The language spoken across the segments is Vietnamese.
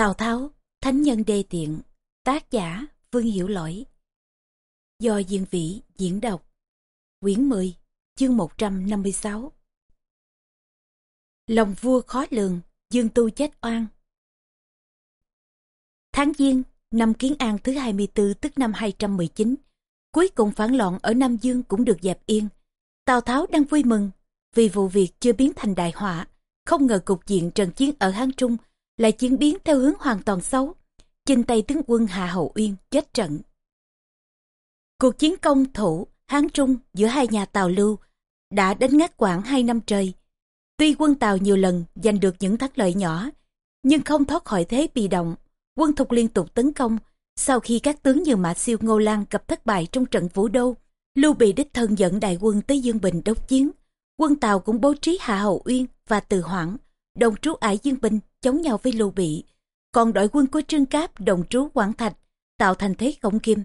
Tào Tháo, Thánh Nhân Đê Tiện, tác giả Vương Hiểu Lỗi. Do Diên Vĩ diễn đọc. Quyển 10, chương 156. Lòng vua khó lường, Dương Tu chết oan. Tháng Giêng, năm Kiến An thứ 24 tức năm 219, cuối cùng phản loạn ở Nam Dương cũng được dẹp yên. Tào Tháo đang vui mừng vì vụ việc chưa biến thành đại họa, không ngờ cục diện trận chiến ở Hán Trung lại chuyển biến theo hướng hoàn toàn xấu. Chinh tay tướng quân Hạ Hậu Uyên chết trận. Cuộc chiến công thủ Hán Trung giữa hai nhà Tào Lưu đã đến ngắt quãng hai năm trời. Tuy quân Tào nhiều lần giành được những thắng lợi nhỏ, nhưng không thoát khỏi thế bị động. Quân thục liên tục tấn công. Sau khi các tướng như Mã Siêu Ngô Lan gặp thất bại trong trận Vũ Đô, Lưu Bị đích thân dẫn đại quân tới Dương Bình đốc chiến. Quân Tào cũng bố trí Hạ Hậu Uyên và Từ Hoảng, đồng trú ải Dương Bình chống nhau với Lưu Bị. Còn đội quân của Trương Cáp đồng trú Quảng Thạch tạo thành thế khổng kim.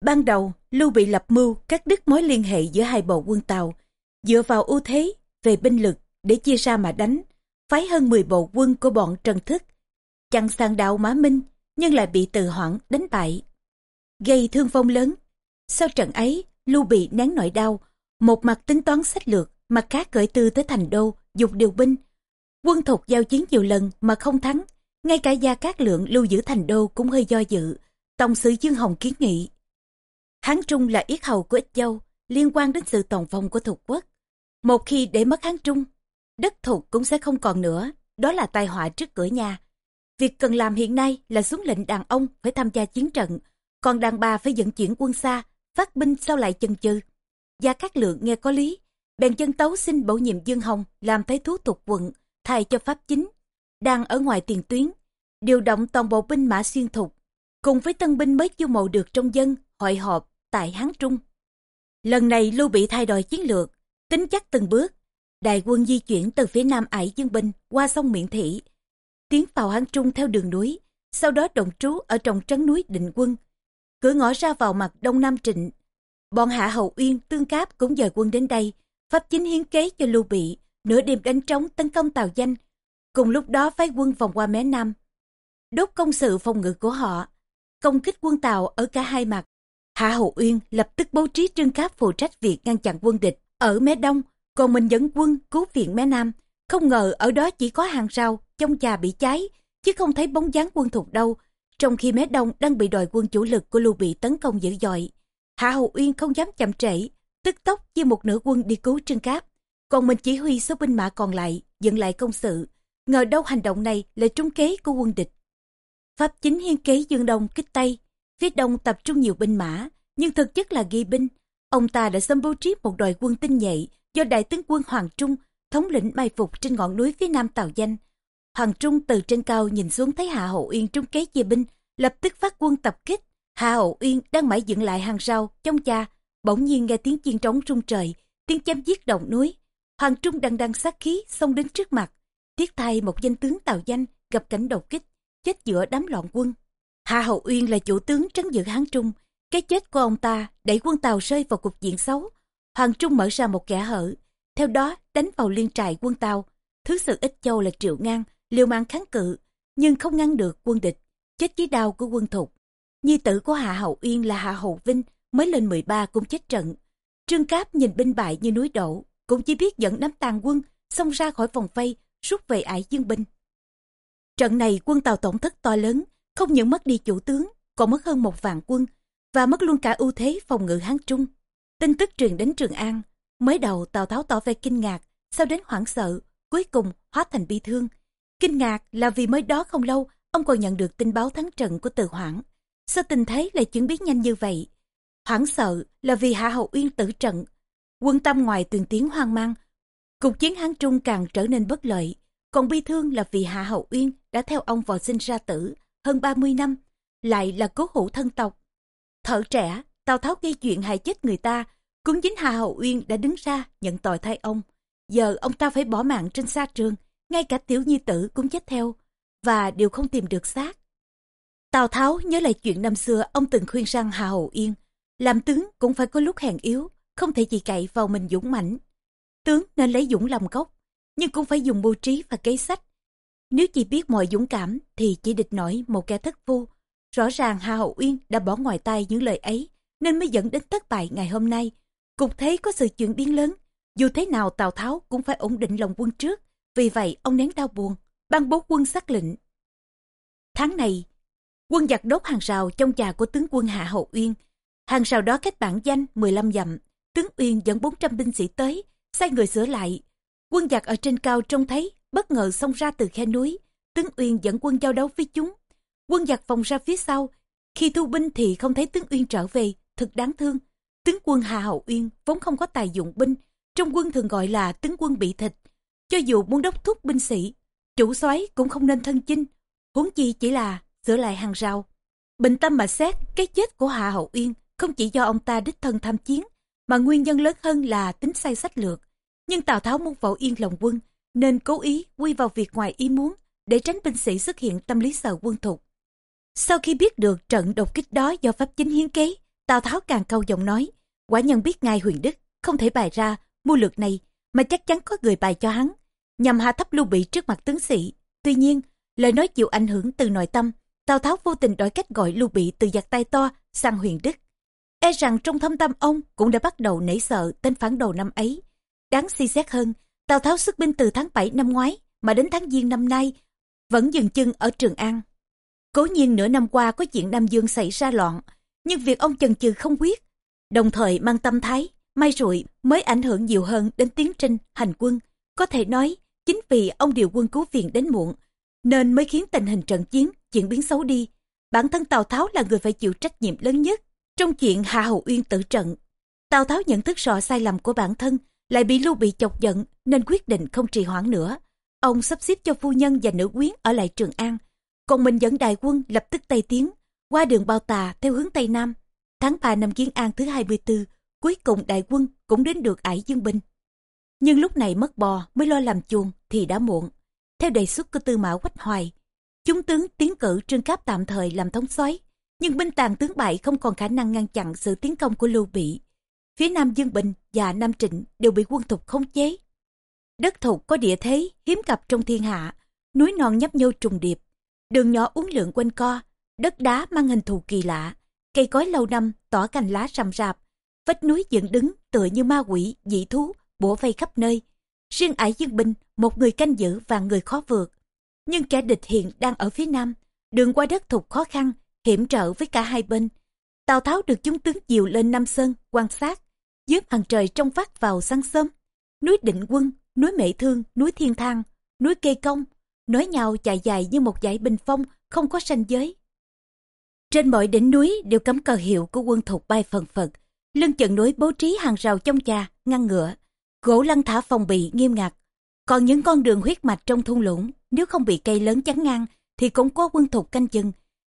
Ban đầu, Lưu Bị lập mưu cắt đứt mối liên hệ giữa hai bộ quân Tàu, dựa vào ưu thế về binh lực để chia ra mà đánh, phái hơn 10 bộ quân của bọn Trần Thức, chặn Sang đạo Mã Minh nhưng lại bị từ hoãn đánh bại, gây thương vong lớn. Sau trận ấy, Lưu Bị nén nỗi đau, một mặt tính toán sách lược, mặt khác gửi tư tới thành đô, dục điều binh. Quân thục giao chiến nhiều lần mà không thắng, ngay cả gia cát lượng lưu giữ thành đô cũng hơi do dự. Tổng sứ Dương Hồng kiến nghị. Hán Trung là yết hầu của ích châu, liên quan đến sự tồn vong của thuộc quốc. Một khi để mất Hán Trung, đất thuộc cũng sẽ không còn nữa, đó là tai họa trước cửa nhà. Việc cần làm hiện nay là xuống lệnh đàn ông phải tham gia chiến trận, còn đàn bà phải dẫn chuyển quân xa, phát binh sau lại chân chừ. Gia Cát Lượng nghe có lý, bèn chân tấu xin bổ nhiệm Dương Hồng làm thái thú thuộc quận, thay cho pháp chính, đang ở ngoài tiền tuyến, điều động toàn bộ binh mã xuyên thục, cùng với tân binh mới chiêu mộ được trong dân, hội họp tại Hán Trung. Lần này Lưu Bị thay đổi chiến lược, tính chắc từng bước, đại quân di chuyển từ phía nam ải Dương Binh qua sông Miện Thị, tiến vào Hán Trung theo đường núi, sau đó động trú ở trong trấn núi Định Quân, cửa ngõ ra vào mặt đông nam trịnh. Bọn Hạ Hậu Uyên, Tương Cáp cũng dời quân đến đây, pháp chính hiến kế cho Lưu Bị, nửa đêm đánh trống tấn công tàu Danh, cùng lúc đó phái quân vòng qua mé Nam. Đốt công sự phòng ngự của họ, công kích quân Tàu ở cả hai mặt. Hạ Hậu Uyên lập tức bố trí trương cáp phụ trách việc ngăn chặn quân địch ở mé Đông, còn mình dẫn quân cứu viện mé Nam. Không ngờ ở đó chỉ có hàng rào, trong trà bị cháy, chứ không thấy bóng dáng quân thuộc đâu. Trong khi mé Đông đang bị đội quân chủ lực của Lưu Bị tấn công dữ dội. Hạ Hậu Uyên không dám chậm trễ, tức tốc chia một nửa quân đi cứu trương cáp còn mình chỉ huy số binh mã còn lại, dựng lại công sự. Ngờ đâu hành động này là trúng kế của quân địch. Pháp chính hiên kế dương đông kích tây, phía đông tập trung nhiều binh mã, nhưng thực chất là ghi binh. Ông ta đã xâm bố trí một đội quân tinh nhuệ do đại tướng quân hoàng trung thống lĩnh mai phục trên ngọn núi phía nam tào danh. Hoàng trung từ trên cao nhìn xuống thấy hạ hậu uyên trúng kế chia binh, lập tức phát quân tập kích. Hạ hậu uyên đang mãi dựng lại hàng rào, trong cha, bỗng nhiên nghe tiếng chiên trống rung trời, tiếng chém giết động núi. Hoàng Trung đằng đằng sát khí xông đến trước mặt. Tiếc thay một danh tướng tào danh gặp cảnh đột kích, chết giữa đám loạn quân. Hạ Hậu Uyên là chủ tướng trấn giữ Hán Trung. Cái chết của ông ta đẩy quân Tàu rơi vào cục diện xấu. Hoàng Trung mở ra một kẻ hở. Theo đó đánh vào liên trại quân Tàu. Thứ sự ít châu là triệu ngang, liều mạng kháng cự, nhưng không ngăn được quân địch. Chết dưới đao của quân thục. Nhi tử của Hạ Hậu Uyên là Hạ Hậu Vinh mới lên 13 cũng chết trận. Trương Cáp nhìn binh bại như núi đổ, cũng chỉ biết dẫn đám tàn quân xông ra khỏi vòng vây, rút về ải dương binh. Trận này quân tàu tổn thất to lớn, không những mất đi chủ tướng, còn mất hơn một vạn quân và mất luôn cả ưu thế phòng ngự hán trung. Tin tức truyền đến trường an, mới đầu tào tháo tỏ vẻ kinh ngạc sau đến hoảng sợ, cuối cùng hóa thành bi thương. Kinh ngạc là vì mới đó không lâu, ông còn nhận được tin báo thắng trận của từ hoảng. Sao tình thế lại chuyển biến nhanh như vậy? Hoảng sợ là vì hạ hậu uyên tử trận Quân tâm ngoài từng tiếng hoang mang, cục chiến Hán Trung càng trở nên bất lợi. Còn bi thương là vì Hạ Hậu Uyên đã theo ông vào sinh ra tử hơn 30 năm, lại là cố hữu thân tộc. Thở trẻ, Tào Tháo gây chuyện hại chết người ta, cũng chính Hạ Hậu Uyên đã đứng ra nhận tội thay ông. Giờ ông ta phải bỏ mạng trên xa trường, ngay cả tiểu nhi tử cũng chết theo, và đều không tìm được xác. Tào Tháo nhớ lại chuyện năm xưa ông từng khuyên rằng Hạ Hậu Yên, làm tướng cũng phải có lúc hèn yếu, không thể chỉ cậy vào mình dũng mãnh. Tướng nên lấy dũng làm gốc, nhưng cũng phải dùng mưu trí và kế sách. Nếu chỉ biết mọi dũng cảm thì chỉ địch nổi một kẻ thất phu. Rõ ràng Hà Hậu Uyên đã bỏ ngoài tay những lời ấy nên mới dẫn đến thất bại ngày hôm nay. Cục thế có sự chuyển biến lớn. Dù thế nào Tào Tháo cũng phải ổn định lòng quân trước. Vì vậy ông nén đau buồn, ban bố quân xác lệnh. Tháng này, quân giặc đốt hàng rào trong nhà của tướng quân Hạ Hậu Uyên. Hàng rào đó cách bản danh 15 dặm. Tướng Uyên dẫn 400 binh sĩ tới, sai người sửa lại. Quân giặc ở trên cao trông thấy, bất ngờ xông ra từ khe núi. Tướng Uyên dẫn quân giao đấu với chúng. Quân giặc vòng ra phía sau. Khi thu binh thì không thấy tướng Uyên trở về, thật đáng thương. Tướng quân Hà Hậu Uyên vốn không có tài dụng binh, trong quân thường gọi là tướng quân bị thịt. Cho dù muốn đốc thúc binh sĩ, chủ soái cũng không nên thân chinh, huống chi chỉ là sửa lại hàng rào. Bình tâm mà xét, cái chết của Hạ Hậu Uyên không chỉ do ông ta đích thân tham chiến, mà nguyên nhân lớn hơn là tính sai sách lược. Nhưng Tào Tháo muốn vào yên lòng quân, nên cố ý quy vào việc ngoài ý muốn để tránh binh sĩ xuất hiện tâm lý sợ quân thục. Sau khi biết được trận đột kích đó do pháp chính hiến kế, Tào Tháo càng câu giọng nói, quả nhân biết ngài huyền đức không thể bài ra mưu lược này mà chắc chắn có người bài cho hắn, nhằm hạ thấp lưu bị trước mặt tướng sĩ. Tuy nhiên, lời nói chịu ảnh hưởng từ nội tâm, Tào Tháo vô tình đổi cách gọi lưu bị từ giặc tay to sang huyền đức. E rằng trong thâm tâm ông cũng đã bắt đầu nảy sợ tên phản đầu năm ấy. Đáng suy xét hơn, Tào Tháo xuất binh từ tháng 7 năm ngoái mà đến tháng Giêng năm nay vẫn dừng chân ở Trường An. Cố nhiên nửa năm qua có chuyện Nam Dương xảy ra loạn, nhưng việc ông chần chừ không quyết, đồng thời mang tâm thái, may rủi mới ảnh hưởng nhiều hơn đến tiến trình hành quân. Có thể nói, chính vì ông điều quân cứu viện đến muộn, nên mới khiến tình hình trận chiến chuyển biến xấu đi. Bản thân Tào Tháo là người phải chịu trách nhiệm lớn nhất trong chuyện Hạ Hậu Uyên tử trận. Tào Tháo nhận thức rõ sai lầm của bản thân, lại bị Lưu Bị chọc giận nên quyết định không trì hoãn nữa. Ông sắp xếp cho phu nhân và nữ quyến ở lại Trường An, còn mình dẫn đại quân lập tức Tây tiến, qua đường Bao Tà theo hướng Tây Nam. Tháng 3 năm Kiến An thứ 24, cuối cùng đại quân cũng đến được ải Dương Binh. Nhưng lúc này mất bò mới lo làm chuồng thì đã muộn. Theo đề xuất của Tư Mã Quách Hoài, chúng tướng tiến cử Trương Cáp tạm thời làm thống soái, nhưng binh tàn tướng bại không còn khả năng ngăn chặn sự tiến công của Lưu Bị. Phía Nam Dương Bình và Nam Trịnh đều bị quân thục khống chế. Đất thục có địa thế hiếm gặp trong thiên hạ, núi non nhấp nhô trùng điệp, đường nhỏ uốn lượn quanh co, đất đá mang hình thù kỳ lạ, cây cối lâu năm tỏ cành lá rậm rạp, vách núi dựng đứng tựa như ma quỷ, dị thú, bủa vây khắp nơi. Riêng ải dương binh, một người canh giữ và người khó vượt. Nhưng kẻ địch hiện đang ở phía nam, đường qua đất thục khó khăn, hiểm trở với cả hai bên. Tào Tháo được chúng tướng dìu lên Nam Sơn, quan sát, dưới hàng trời trong vắt vào sáng sớm. Núi Định Quân, núi Mệ Thương, núi Thiên Thang, núi Kê Công, nối nhau chạy dài như một dải bình phong, không có ranh giới. Trên mọi đỉnh núi đều cắm cờ hiệu của quân thục bay phần phật. Lưng chận núi bố trí hàng rào trong trà, ngăn ngựa. Gỗ lăng thả phòng bị nghiêm ngặt. Còn những con đường huyết mạch trong thung lũng, nếu không bị cây lớn chắn ngang, thì cũng có quân thục canh chừng.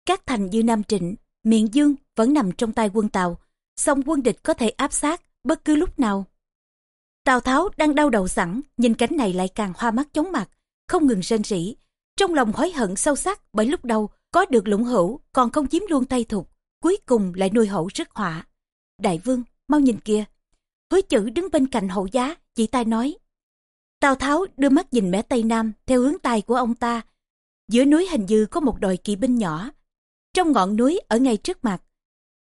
Các thành như Nam Trịnh, Miện Dương vẫn nằm trong tay quân Tàu. Song quân địch có thể áp sát bất cứ lúc nào. Tào Tháo đang đau đầu sẵn, nhìn cánh này lại càng hoa mắt chóng mặt, không ngừng rên rỉ. Trong lòng hối hận sâu sắc bởi lúc đầu có được lũng hữu còn không chiếm luôn tay thục, cuối cùng lại nuôi hậu rất họa. Đại vương, mau nhìn kia. Hứa chữ đứng bên cạnh hậu giá, chỉ tay nói. Tào Tháo đưa mắt nhìn mẻ Tây Nam theo hướng tay của ông ta. Giữa núi hình như có một đội kỵ binh nhỏ. Trong ngọn núi ở ngay trước mặt.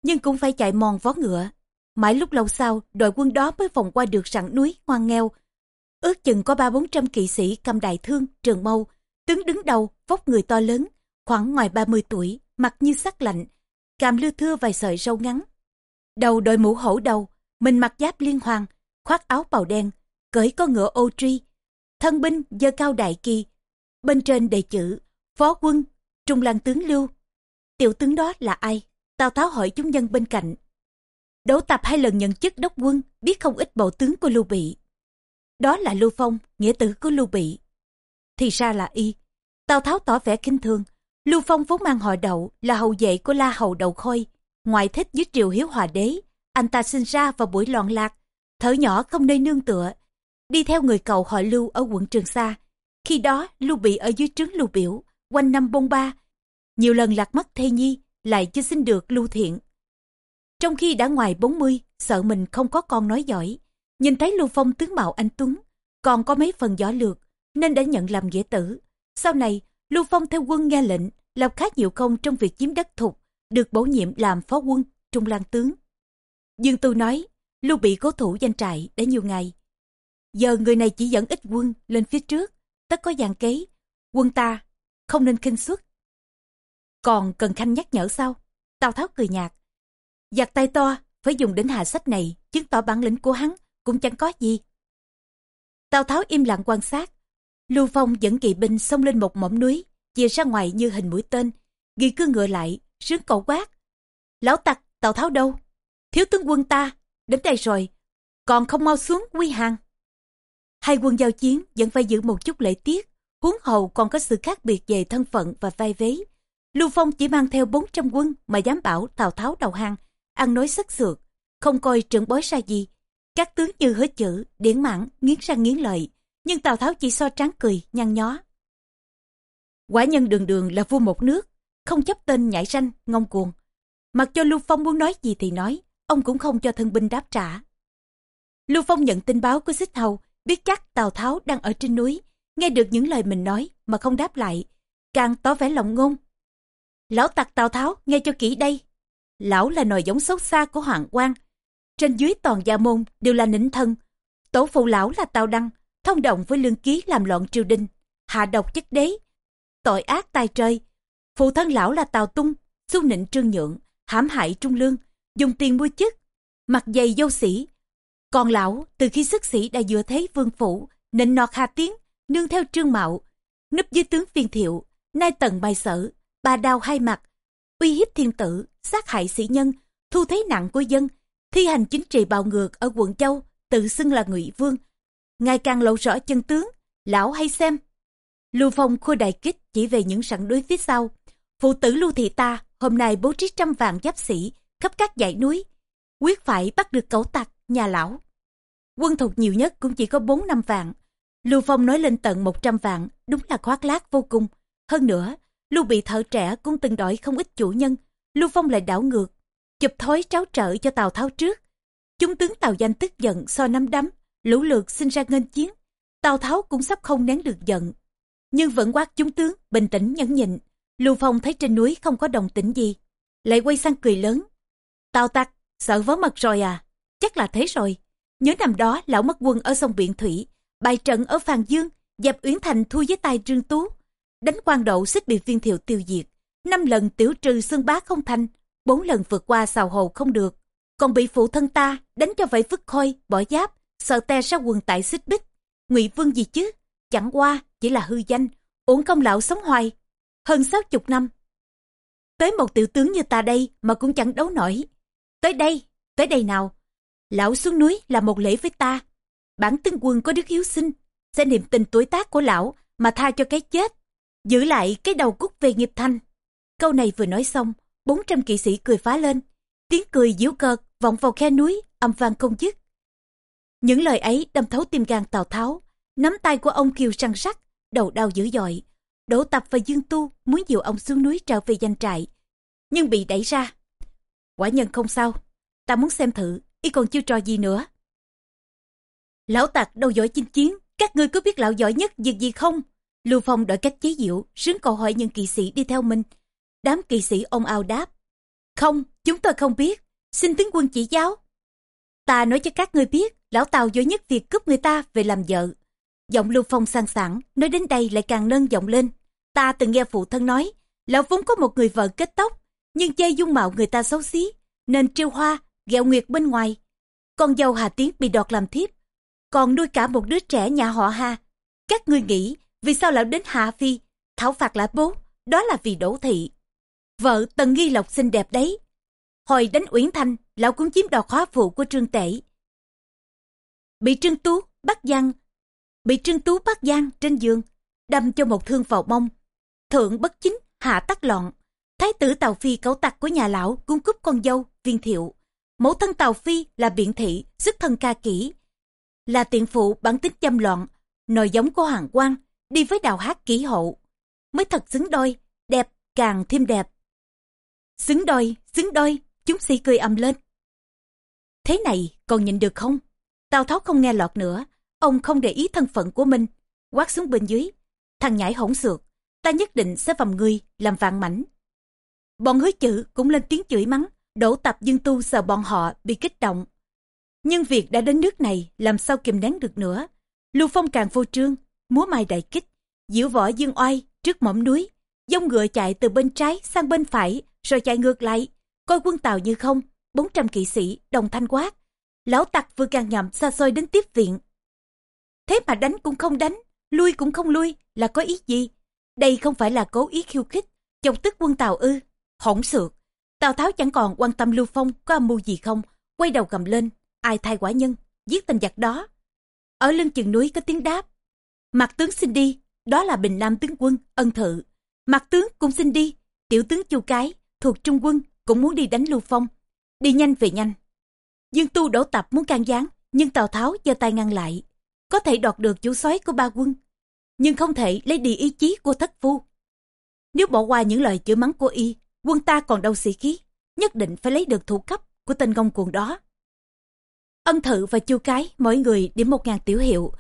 Nhưng cũng phải chạy mòn vó ngựa. Mãi lúc lâu sau, đội quân đó mới vòng qua được rặng núi ngoan nghèo. Ước chừng có ba bốn trăm kỵ sĩ cầm đại thương, trường mâu. Tướng đứng đầu, vóc người to lớn, khoảng ngoài 30 tuổi, mặt như sắc lạnh, càm lưa thưa vài sợi râu ngắn. Đầu đội mũ hổ đầu, mình mặc giáp liên hoàng, khoác áo bào đen, cởi con ngựa ô tri. Thân binh dơ cao đại kỳ, bên trên đề chữ, phó quân, trung lang tướng lưu. Tiểu tướng đó là ai? Tào Tháo hỏi chúng dân bên cạnh. Đỗ Tập hai lần nhận chức đốc quân, biết không ít bộ tướng của Lưu Bị. Đó là Lưu Phong, nghĩa tử của Lưu Bị. Thì ra là y. Tào Tháo tỏ vẻ kinh thường, Lưu Phong vốn mang họ đậu là hậu vệ của La Hầu Đậu Khôi, ngoại thích dưới triều hiếu hòa đế. Anh ta sinh ra vào buổi loạn lạc, thở nhỏ không nơi nương tựa, đi theo người cậu họ Lưu ở quận Trường Sa. Khi đó Lưu bị ở dưới trướng Lưu Biểu, quanh năm bông ba, nhiều lần lạc mắt thê nhi, lại chưa xin được Lưu Thiện. Trong khi đã ngoài 40, sợ mình không có con nói giỏi, nhìn thấy Lưu Phong tướng mạo anh Tuấn, còn có mấy phần gió lược, nên đã nhận làm nghĩa tử. Sau này, Lưu Phong theo quân nghe lệnh, làm khá nhiều công trong việc chiếm đất thục, được bổ nhiệm làm phó quân, trung lang tướng. Dương Tu nói, Lưu bị cố thủ danh trại đã nhiều ngày. Giờ người này chỉ dẫn ít quân lên phía trước, tất có dàn kế. Quân ta không nên khinh suất. Còn cần khanh nhắc nhở sao? Tào Tháo cười nhạt. Giặc tay to, phải dùng đến hạ sách này, chứng tỏ bản lĩnh của hắn, cũng chẳng có gì. Tào Tháo im lặng quan sát. Lưu Phong dẫn kỵ binh xông lên một mỏm núi, chia ra ngoài như hình mũi tên. Ghi cứ ngựa lại, sướng cậu quát. Lão tặc, Tào Tháo đâu? Thiếu tướng quân ta, đến đây rồi, còn không mau xuống quy hàng. Hai quân giao chiến vẫn phải giữ một chút lễ tiết, huống hầu còn có sự khác biệt về thân phận và vai vế. Lưu Phong chỉ mang theo 400 quân mà dám bảo Tào Tháo đầu hàng, ăn nói sắc sược, không coi trưởng bối ra gì. Các tướng như hứa chữ, điển mãn, nghiến răng nghiến lợi, nhưng Tào Tháo chỉ so tráng cười, nhăn nhó. Quả nhân đường đường là vua một nước, không chấp tên nhảy ranh, ngông cuồng. Mặc cho Lưu Phong muốn nói gì thì nói, ông cũng không cho thân binh đáp trả. Lưu Phong nhận tin báo của xích hầu, biết chắc Tào Tháo đang ở trên núi, nghe được những lời mình nói mà không đáp lại, càng tỏ vẻ lòng ngôn. Lão tặc Tào Tháo nghe cho kỹ đây. Lão là nòi giống xấu xa của Hoàng quan Trên dưới toàn gia môn đều là nịnh thân. Tổ phụ lão là Tào Đăng, thông đồng với lương ký làm loạn triều đình, hạ độc chất đế. Tội ác tai trời. Phụ thân lão là Tào Tung, xu nịnh trương nhượng, hãm hại trung lương, dùng tiền mua chức, mặt dày dâu sĩ. Còn lão, từ khi sức sĩ đã dựa thế vương phủ, nịnh nọt hà tiếng, nương theo trương mạo, núp dưới tướng phiên thiệu, nay tần bài sở, bà đào hai mặt, uy hiếp thiên tử, sát hại sĩ nhân, thu thế nặng của dân, thi hành chính trị bạo ngược ở quận Châu, tự xưng là ngụy vương. Ngày càng lộ rõ chân tướng, lão hay xem. Lưu Phong khôi đại kích chỉ về những sẵn đối phía sau. Phụ tử Lưu Thị ta hôm nay bố trí trăm vạn giáp sĩ khắp các dãy núi, quyết phải bắt được cẩu tặc, nhà lão. Quân thục nhiều nhất cũng chỉ có 4 năm vạn. Lưu Phong nói lên tận 100 vạn, đúng là khoác lác vô cùng. Hơn nữa, Lưu bị thợ trẻ cũng từng đổi không ít chủ nhân. Lưu Phong lại đảo ngược, chụp thói tráo trợ cho Tào Tháo trước. Chúng tướng Tào Danh tức giận so nắm đấm, lũ lượt sinh ra nghênh chiến. Tào Tháo cũng sắp không nén được giận. Nhưng vẫn quát chúng tướng, bình tĩnh nhẫn nhịn. Lưu Phong thấy trên núi không có đồng tĩnh gì. Lại quay sang cười lớn. Tào tặc, sợ vớ mật rồi à? Chắc là thế rồi. Nhớ năm đó lão mất quân ở sông Biện Thủy, bài trận ở Phàn Dương, dẹp Uyển Thành thua với tay Trương Tú. Đánh quan đậu xích bị viên thiệu tiêu diệt. Năm lần tiểu trừ xương bá không thành, bốn lần vượt qua xào hồ không được. Còn bị phụ thân ta đánh cho vậy vứt khôi, bỏ giáp, sợ te ra quần tại xích bích. ngụy vương gì chứ? Chẳng qua, chỉ là hư danh, uổng công lão sống hoài. Hơn sáu chục năm. Tới một tiểu tướng như ta đây mà cũng chẳng đấu nổi. Tới đây, tới đây nào. Lão xuống núi là một lễ với ta. Bản tướng quân có đức hiếu sinh, sẽ niệm tình tuổi tác của lão mà tha cho cái chết. Giữ lại cái đầu cút về nghiệp thanh. Câu này vừa nói xong, 400 kỵ sĩ cười phá lên. Tiếng cười diễu cợt vọng vào khe núi, âm vang không dứt. Những lời ấy đâm thấu tim gan Tào Tháo. Nắm tay của ông kiều săn sắc, đầu đau dữ dội. Đỗ Tập và Dương Tu muốn dìu ông xuống núi trở về danh trại. Nhưng bị đẩy ra. Quả nhân không sao. Ta muốn xem thử, y còn chưa trò gì nữa. Lão tặc đâu giỏi chinh chiến, các ngươi có biết lão giỏi nhất việc gì không? Lưu Phong đổi cách chế diệu, sướng cầu hỏi những kỵ sĩ đi theo mình. Đám kỵ sĩ ôm ao đáp. Không, chúng tôi không biết. Xin tướng quân chỉ giáo. Ta nói cho các ngươi biết, lão tàu giỏi nhất việc cướp người ta về làm vợ. Giọng Lưu Phong sang sảng, nói đến đây lại càng nâng giọng lên. Ta từng nghe phụ thân nói, lão vốn có một người vợ kết tóc, nhưng chê dung mạo người ta xấu xí, nên trêu hoa, ghẹo nguyệt bên ngoài. Con dâu Hà Tiến bị đọt làm thiếp, còn nuôi cả một đứa trẻ nhà họ Hà. Các ngươi nghĩ vì sao lão đến Hạ Phi, thảo phạt lã bố, đó là vì đỗ thị. Vợ Tần Nghi Lộc xinh đẹp đấy. Hồi đánh Uyển Thanh, lão cũng chiếm đoạt khóa phụ của Trương Tể. Bị Trương Tú bắt giang, bị Trương Tú bắt giang trên giường, đâm cho một thương vào mông. Thượng bất chính, hạ tắc loạn. Thái tử Tào Phi cấu tặc của nhà lão cung cúp con dâu, viên thiệu. Mẫu thân Tào Phi là biện thị, sức thân ca kỹ. Là tiện phụ bản tính châm loạn, nòi giống của hoàng quan, đi với đào hát kỹ hậu Mới thật xứng đôi, đẹp càng thêm đẹp. Xứng đôi, xứng đôi, chúng sĩ cười ầm lên. Thế này còn nhìn được không? Tào Tháo không nghe lọt nữa, ông không để ý thân phận của mình, quát xuống bên dưới. Thằng nhãi hỗn xược, ta nhất định sẽ vầm ngươi làm vạn mảnh. Bọn hứa chữ cũng lên tiếng chửi mắng, đổ tập dương tu sợ bọn họ bị kích động. Nhưng việc đã đến nước này làm sao kìm nén được nữa. Lưu Phong càng vô trương, múa mai đại kích, diễu võ dương oai trước mỏm núi, dông ngựa chạy từ bên trái sang bên phải rồi chạy ngược lại, coi quân tàu như không, 400 kỵ sĩ đồng thanh quát. Lão tặc vừa càng nhậm xa xôi đến tiếp viện. Thế mà đánh cũng không đánh, lui cũng không lui, là có ý gì? Đây không phải là cố ý khiêu khích, chọc tức quân tàu ư, hỗn xược. Tào Tháo chẳng còn quan tâm Lưu Phong có âm mưu gì không, quay đầu cầm lên, ai thay quả nhân, giết tên giặc đó. Ở lưng chừng núi có tiếng đáp. Mặt tướng xin đi, đó là Bình Nam tướng quân, ân thự. Mặt tướng cũng xin đi, tiểu tướng Chu Cái, thuộc trung quân, cũng muốn đi đánh Lưu Phong. Đi nhanh về nhanh. Dương Tu đổ tập muốn can gián, nhưng Tào Tháo giơ tay ngăn lại. Có thể đoạt được chủ soái của ba quân, nhưng không thể lấy đi ý chí của thất phu. Nếu bỏ qua những lời chửi mắng của y, quân ta còn đâu sĩ khí, nhất định phải lấy được thủ cấp của tên ngông cuồng đó. Ân Thự và Chu Cái mỗi người điểm một ngàn tiểu hiệu.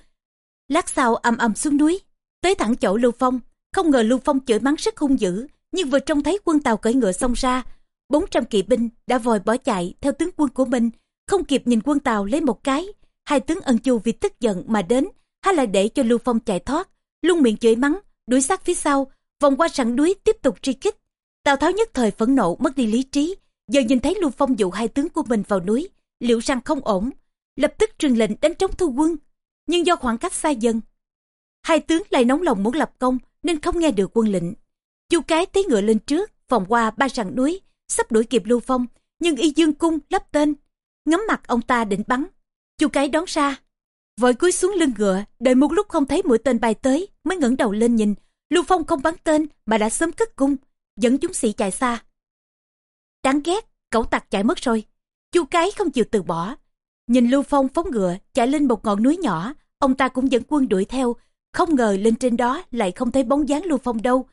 Lát sau âm âm xuống núi, tới thẳng chỗ Lưu Phong. Không ngờ Lưu Phong chửi mắng rất hung dữ, nhưng vừa trông thấy quân tàu cởi ngựa xông ra, 400 kỵ binh đã vòi bỏ chạy theo tướng quân của mình, không kịp nhìn quân tàu lấy một cái. Hai tướng ân chu vì tức giận mà đến, hay lại để cho Lưu Phong chạy thoát, luôn miệng chửi mắng, đuổi sát phía sau, vòng qua sẵn núi tiếp tục truy kích. Tào Tháo nhất thời phẫn nộ mất đi lý trí, giờ nhìn thấy Lưu Phong dụ hai tướng của mình vào núi, liệu rằng không ổn, lập tức truyền lệnh đánh trống thu quân. Nhưng do khoảng cách xa dần, hai tướng lại nóng lòng muốn lập công nên không nghe được quân lệnh. Chu cái tí ngựa lên trước, vòng qua ba sàn núi, sắp đuổi kịp Lưu Phong, nhưng y dương cung lắp tên, ngắm mặt ông ta định bắn. Chu cái đón ra, vội cúi xuống lưng ngựa, đợi một lúc không thấy mũi tên bay tới, mới ngẩng đầu lên nhìn. Lưu Phong không bắn tên mà đã sớm cất cung, dẫn chúng sĩ chạy xa. Đáng ghét, cẩu tặc chạy mất rồi. Chu cái không chịu từ bỏ, Nhìn Lưu Phong phóng ngựa chạy lên một ngọn núi nhỏ, ông ta cũng dẫn quân đuổi theo, không ngờ lên trên đó lại không thấy bóng dáng Lưu Phong đâu.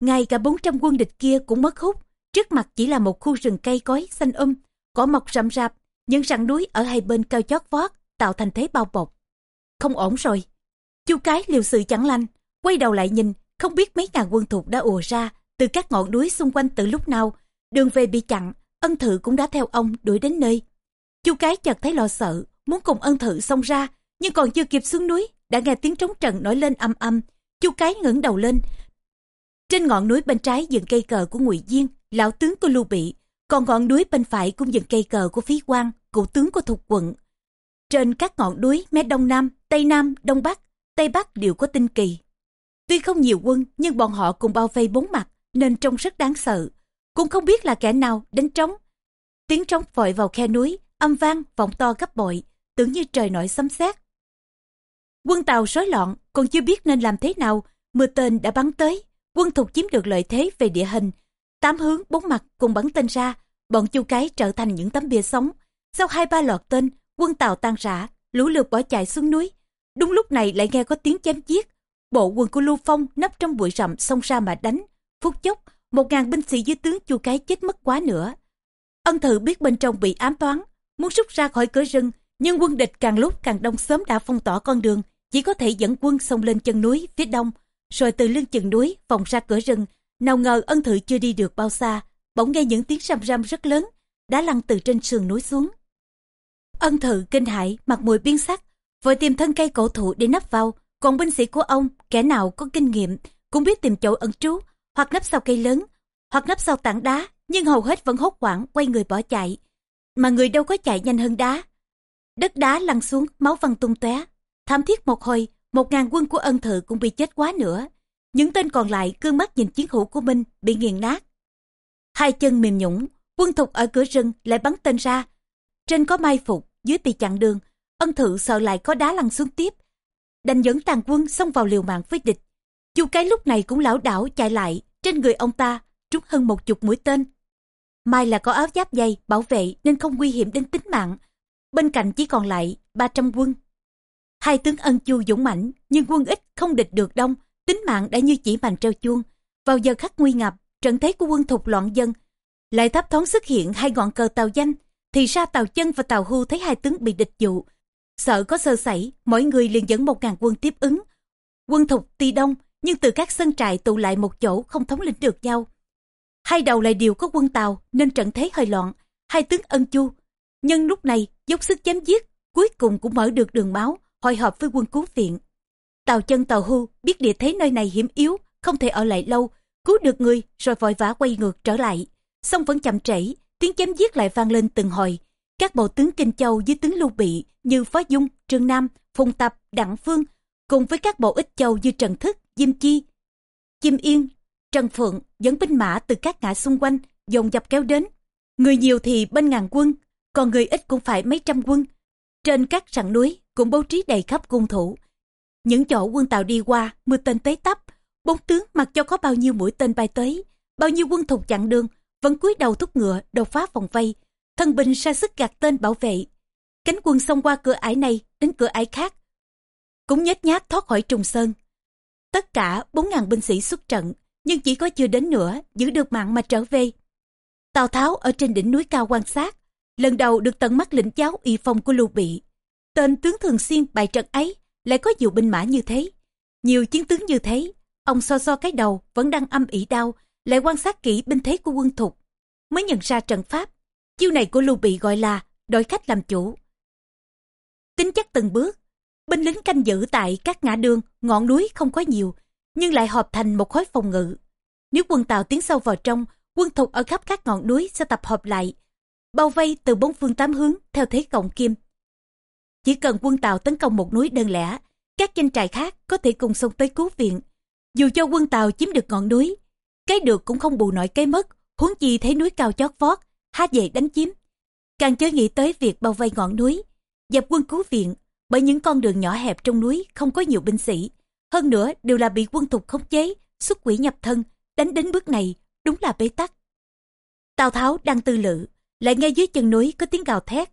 Ngay cả 400 quân địch kia cũng mất hút, trước mặt chỉ là một khu rừng cây cối xanh um, cỏ mọc rậm rạp, những rặng núi ở hai bên cao chót vót tạo thành thế bao bọc. Không ổn rồi. Chu cái liều sự chẳng lành, quay đầu lại nhìn, không biết mấy ngàn quân thuộc đã ùa ra từ các ngọn núi xung quanh từ lúc nào. Đường về bị chặn, ân thự cũng đã theo ông đuổi đến nơi. Chu cái chợt thấy lo sợ, muốn cùng ân thự xông ra, nhưng còn chưa kịp xuống núi, đã nghe tiếng trống trận nổi lên âm âm. Chu cái ngẩng đầu lên. Trên ngọn núi bên trái dựng cây cờ của Ngụy Diên, lão tướng của Lưu Bị, còn ngọn núi bên phải cũng dựng cây cờ của Phí Quang, cụ tướng của Thục quận. Trên các ngọn núi mé đông nam, tây nam, đông bắc, tây bắc đều có tinh kỳ. Tuy không nhiều quân, nhưng bọn họ cùng bao vây bốn mặt, nên trông rất đáng sợ. Cũng không biết là kẻ nào đánh trống. Tiếng trống vội vào khe núi, âm vang vọng to gấp bội tưởng như trời nổi sấm sét quân tàu rối loạn, còn chưa biết nên làm thế nào, mưa tên đã bắn tới. Quân thục chiếm được lợi thế về địa hình. Tám hướng, bốn mặt cùng bắn tên ra, bọn chu cái trở thành những tấm bia sống sau hai ba loạt tên, quân tàu tan rã, lũ lượt bỏ chạy xuống núi. Đúng lúc này lại nghe có tiếng chém giết. Bộ quân của lưu phong nấp trong bụi rậm xông ra mà đánh. Phút chốc, một ngàn binh sĩ dưới tướng chu cái chết mất quá nữa. Ân thự biết bên trong bị ám toán, muốn rút ra khỏi cửa rừng, nhưng quân địch càng lúc càng đông sớm đã phong tỏa con đường chỉ có thể dẫn quân xông lên chân núi phía đông rồi từ lưng chừng núi vòng ra cửa rừng nào ngờ ân thự chưa đi được bao xa bỗng nghe những tiếng răm răm rất lớn đã lăn từ trên sườn núi xuống ân thự kinh hãi mặt mũi biến sắc vội tìm thân cây cổ thụ để nấp vào còn binh sĩ của ông kẻ nào có kinh nghiệm cũng biết tìm chỗ ẩn trú hoặc nấp sau cây lớn hoặc nấp sau tảng đá nhưng hầu hết vẫn hốt hoảng quay người bỏ chạy mà người đâu có chạy nhanh hơn đá. Đất đá lăn xuống, máu văng tung tóe. Thảm thiết một hồi, một ngàn quân của ân thự cũng bị chết quá nữa. Những tên còn lại cương mắt nhìn chiến hữu của mình bị nghiền nát. Hai chân mềm nhũng, quân thục ở cửa rừng lại bắn tên ra. Trên có mai phục, dưới bị chặn đường. Ân thự sợ lại có đá lăn xuống tiếp. Đành dẫn tàn quân xông vào liều mạng với địch. Chu cái lúc này cũng lão đảo chạy lại, trên người ông ta trúng hơn một chục mũi tên. Mai là có áo giáp dày, bảo vệ nên không nguy hiểm đến tính mạng. Bên cạnh chỉ còn lại 300 quân. Hai tướng ân chu dũng mãnh nhưng quân ít không địch được đông, tính mạng đã như chỉ mành treo chuông. Vào giờ khắc nguy ngập, trận thế của quân thục loạn dân. Lại thấp thoáng xuất hiện hai ngọn cờ tàu danh, thì ra tàu chân và tàu hưu thấy hai tướng bị địch dụ. Sợ có sơ sẩy, mỗi người liền dẫn một ngàn quân tiếp ứng. Quân thục tuy đông, nhưng từ các sân trại tụ lại một chỗ không thống lĩnh được nhau. Hai đầu lại đều có quân Tàu nên trận thế hơi loạn, hai tướng ân chu. Nhưng lúc này dốc sức chém giết, cuối cùng cũng mở được đường máu, hội họp với quân cứu viện. Tàu chân tàu hưu biết địa thế nơi này hiểm yếu, không thể ở lại lâu, cứu được người rồi vội vã quay ngược trở lại. Xong vẫn chậm trễ, tiếng chém giết lại vang lên từng hồi. Các bộ tướng Kinh Châu dưới tướng Lưu Bị như Phó Dung, Trương Nam, Phùng Tập, Đặng Phương cùng với các bộ ít châu như Trần Thức, Diêm Chi, Chim Yên, Trần Phượng dẫn binh mã từ các ngã xung quanh dồn dập kéo đến. Người nhiều thì bên ngàn quân, còn người ít cũng phải mấy trăm quân. Trên các rặng núi cũng bố trí đầy khắp cung thủ. Những chỗ quân tàu đi qua, mưa tên tới tấp, bốn tướng mặc cho có bao nhiêu mũi tên bay tới, bao nhiêu quân thục chặn đường, vẫn cúi đầu thúc ngựa đột phá vòng vây. Thân binh ra sức gạt tên bảo vệ. Cánh quân xông qua cửa ải này đến cửa ải khác, cũng nhếch nhát thoát khỏi trùng sơn. Tất cả 4.000 binh sĩ xuất trận, nhưng chỉ có chưa đến nữa giữ được mạng mà trở về. Tào Tháo ở trên đỉnh núi cao quan sát, lần đầu được tận mắt lĩnh giáo y phong của Lưu Bị. Tên tướng thường xuyên bại trận ấy lại có nhiều binh mã như thế. Nhiều chiến tướng như thế, ông so so cái đầu vẫn đang âm ỉ đau, lại quan sát kỹ binh thế của quân thục. Mới nhận ra trận pháp, chiêu này của Lưu Bị gọi là đổi khách làm chủ. Tính chắc từng bước, binh lính canh giữ tại các ngã đường, ngọn núi không có nhiều, nhưng lại hợp thành một khối phòng ngự. Nếu quân Tàu tiến sâu vào trong, quân thục ở khắp các ngọn núi sẽ tập hợp lại, bao vây từ bốn phương tám hướng theo thế cộng kim. Chỉ cần quân Tàu tấn công một núi đơn lẻ, các danh trại khác có thể cùng xông tới cứu viện. Dù cho quân Tàu chiếm được ngọn núi, cái được cũng không bù nổi cái mất, huống chi thấy núi cao chót vót, há về đánh chiếm. Càng chớ nghĩ tới việc bao vây ngọn núi, dẹp quân cứu viện, bởi những con đường nhỏ hẹp trong núi không có nhiều binh sĩ. Hơn nữa đều là bị quân thục khống chế, xuất quỷ nhập thân, đánh đến bước này, đúng là bế tắc. Tào Tháo đang tư lự, lại nghe dưới chân núi có tiếng gào thét.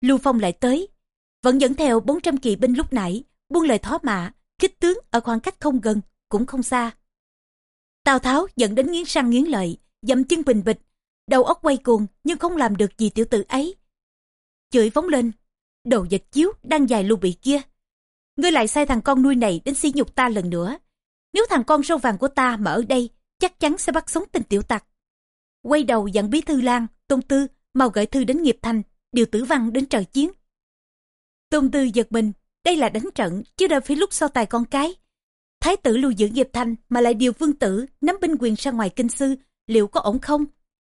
Lưu Phong lại tới, vẫn dẫn theo 400 kỵ binh lúc nãy, buông lời thó mạ, kích tướng ở khoảng cách không gần, cũng không xa. Tào Tháo dẫn đến nghiến răng nghiến lợi, dậm chân bình bịch, đầu óc quay cuồng nhưng không làm được gì tiểu tử ấy. Chửi phóng lên, đồ vật chiếu đang dài lưu bị kia. Ngươi lại sai thằng con nuôi này đến xỉ nhục ta lần nữa. Nếu thằng con sâu vàng của ta mà ở đây, chắc chắn sẽ bắt sống tên tiểu tặc. Quay đầu dặn bí thư lang tôn tư, mau gửi thư đến nghiệp thành, điều tử văn đến trời chiến. Tôn tư giật mình, đây là đánh trận, chứ đâu phải lúc so tài con cái. Thái tử lưu giữ nghiệp thành mà lại điều vương tử nắm binh quyền ra ngoài kinh sư, liệu có ổn không?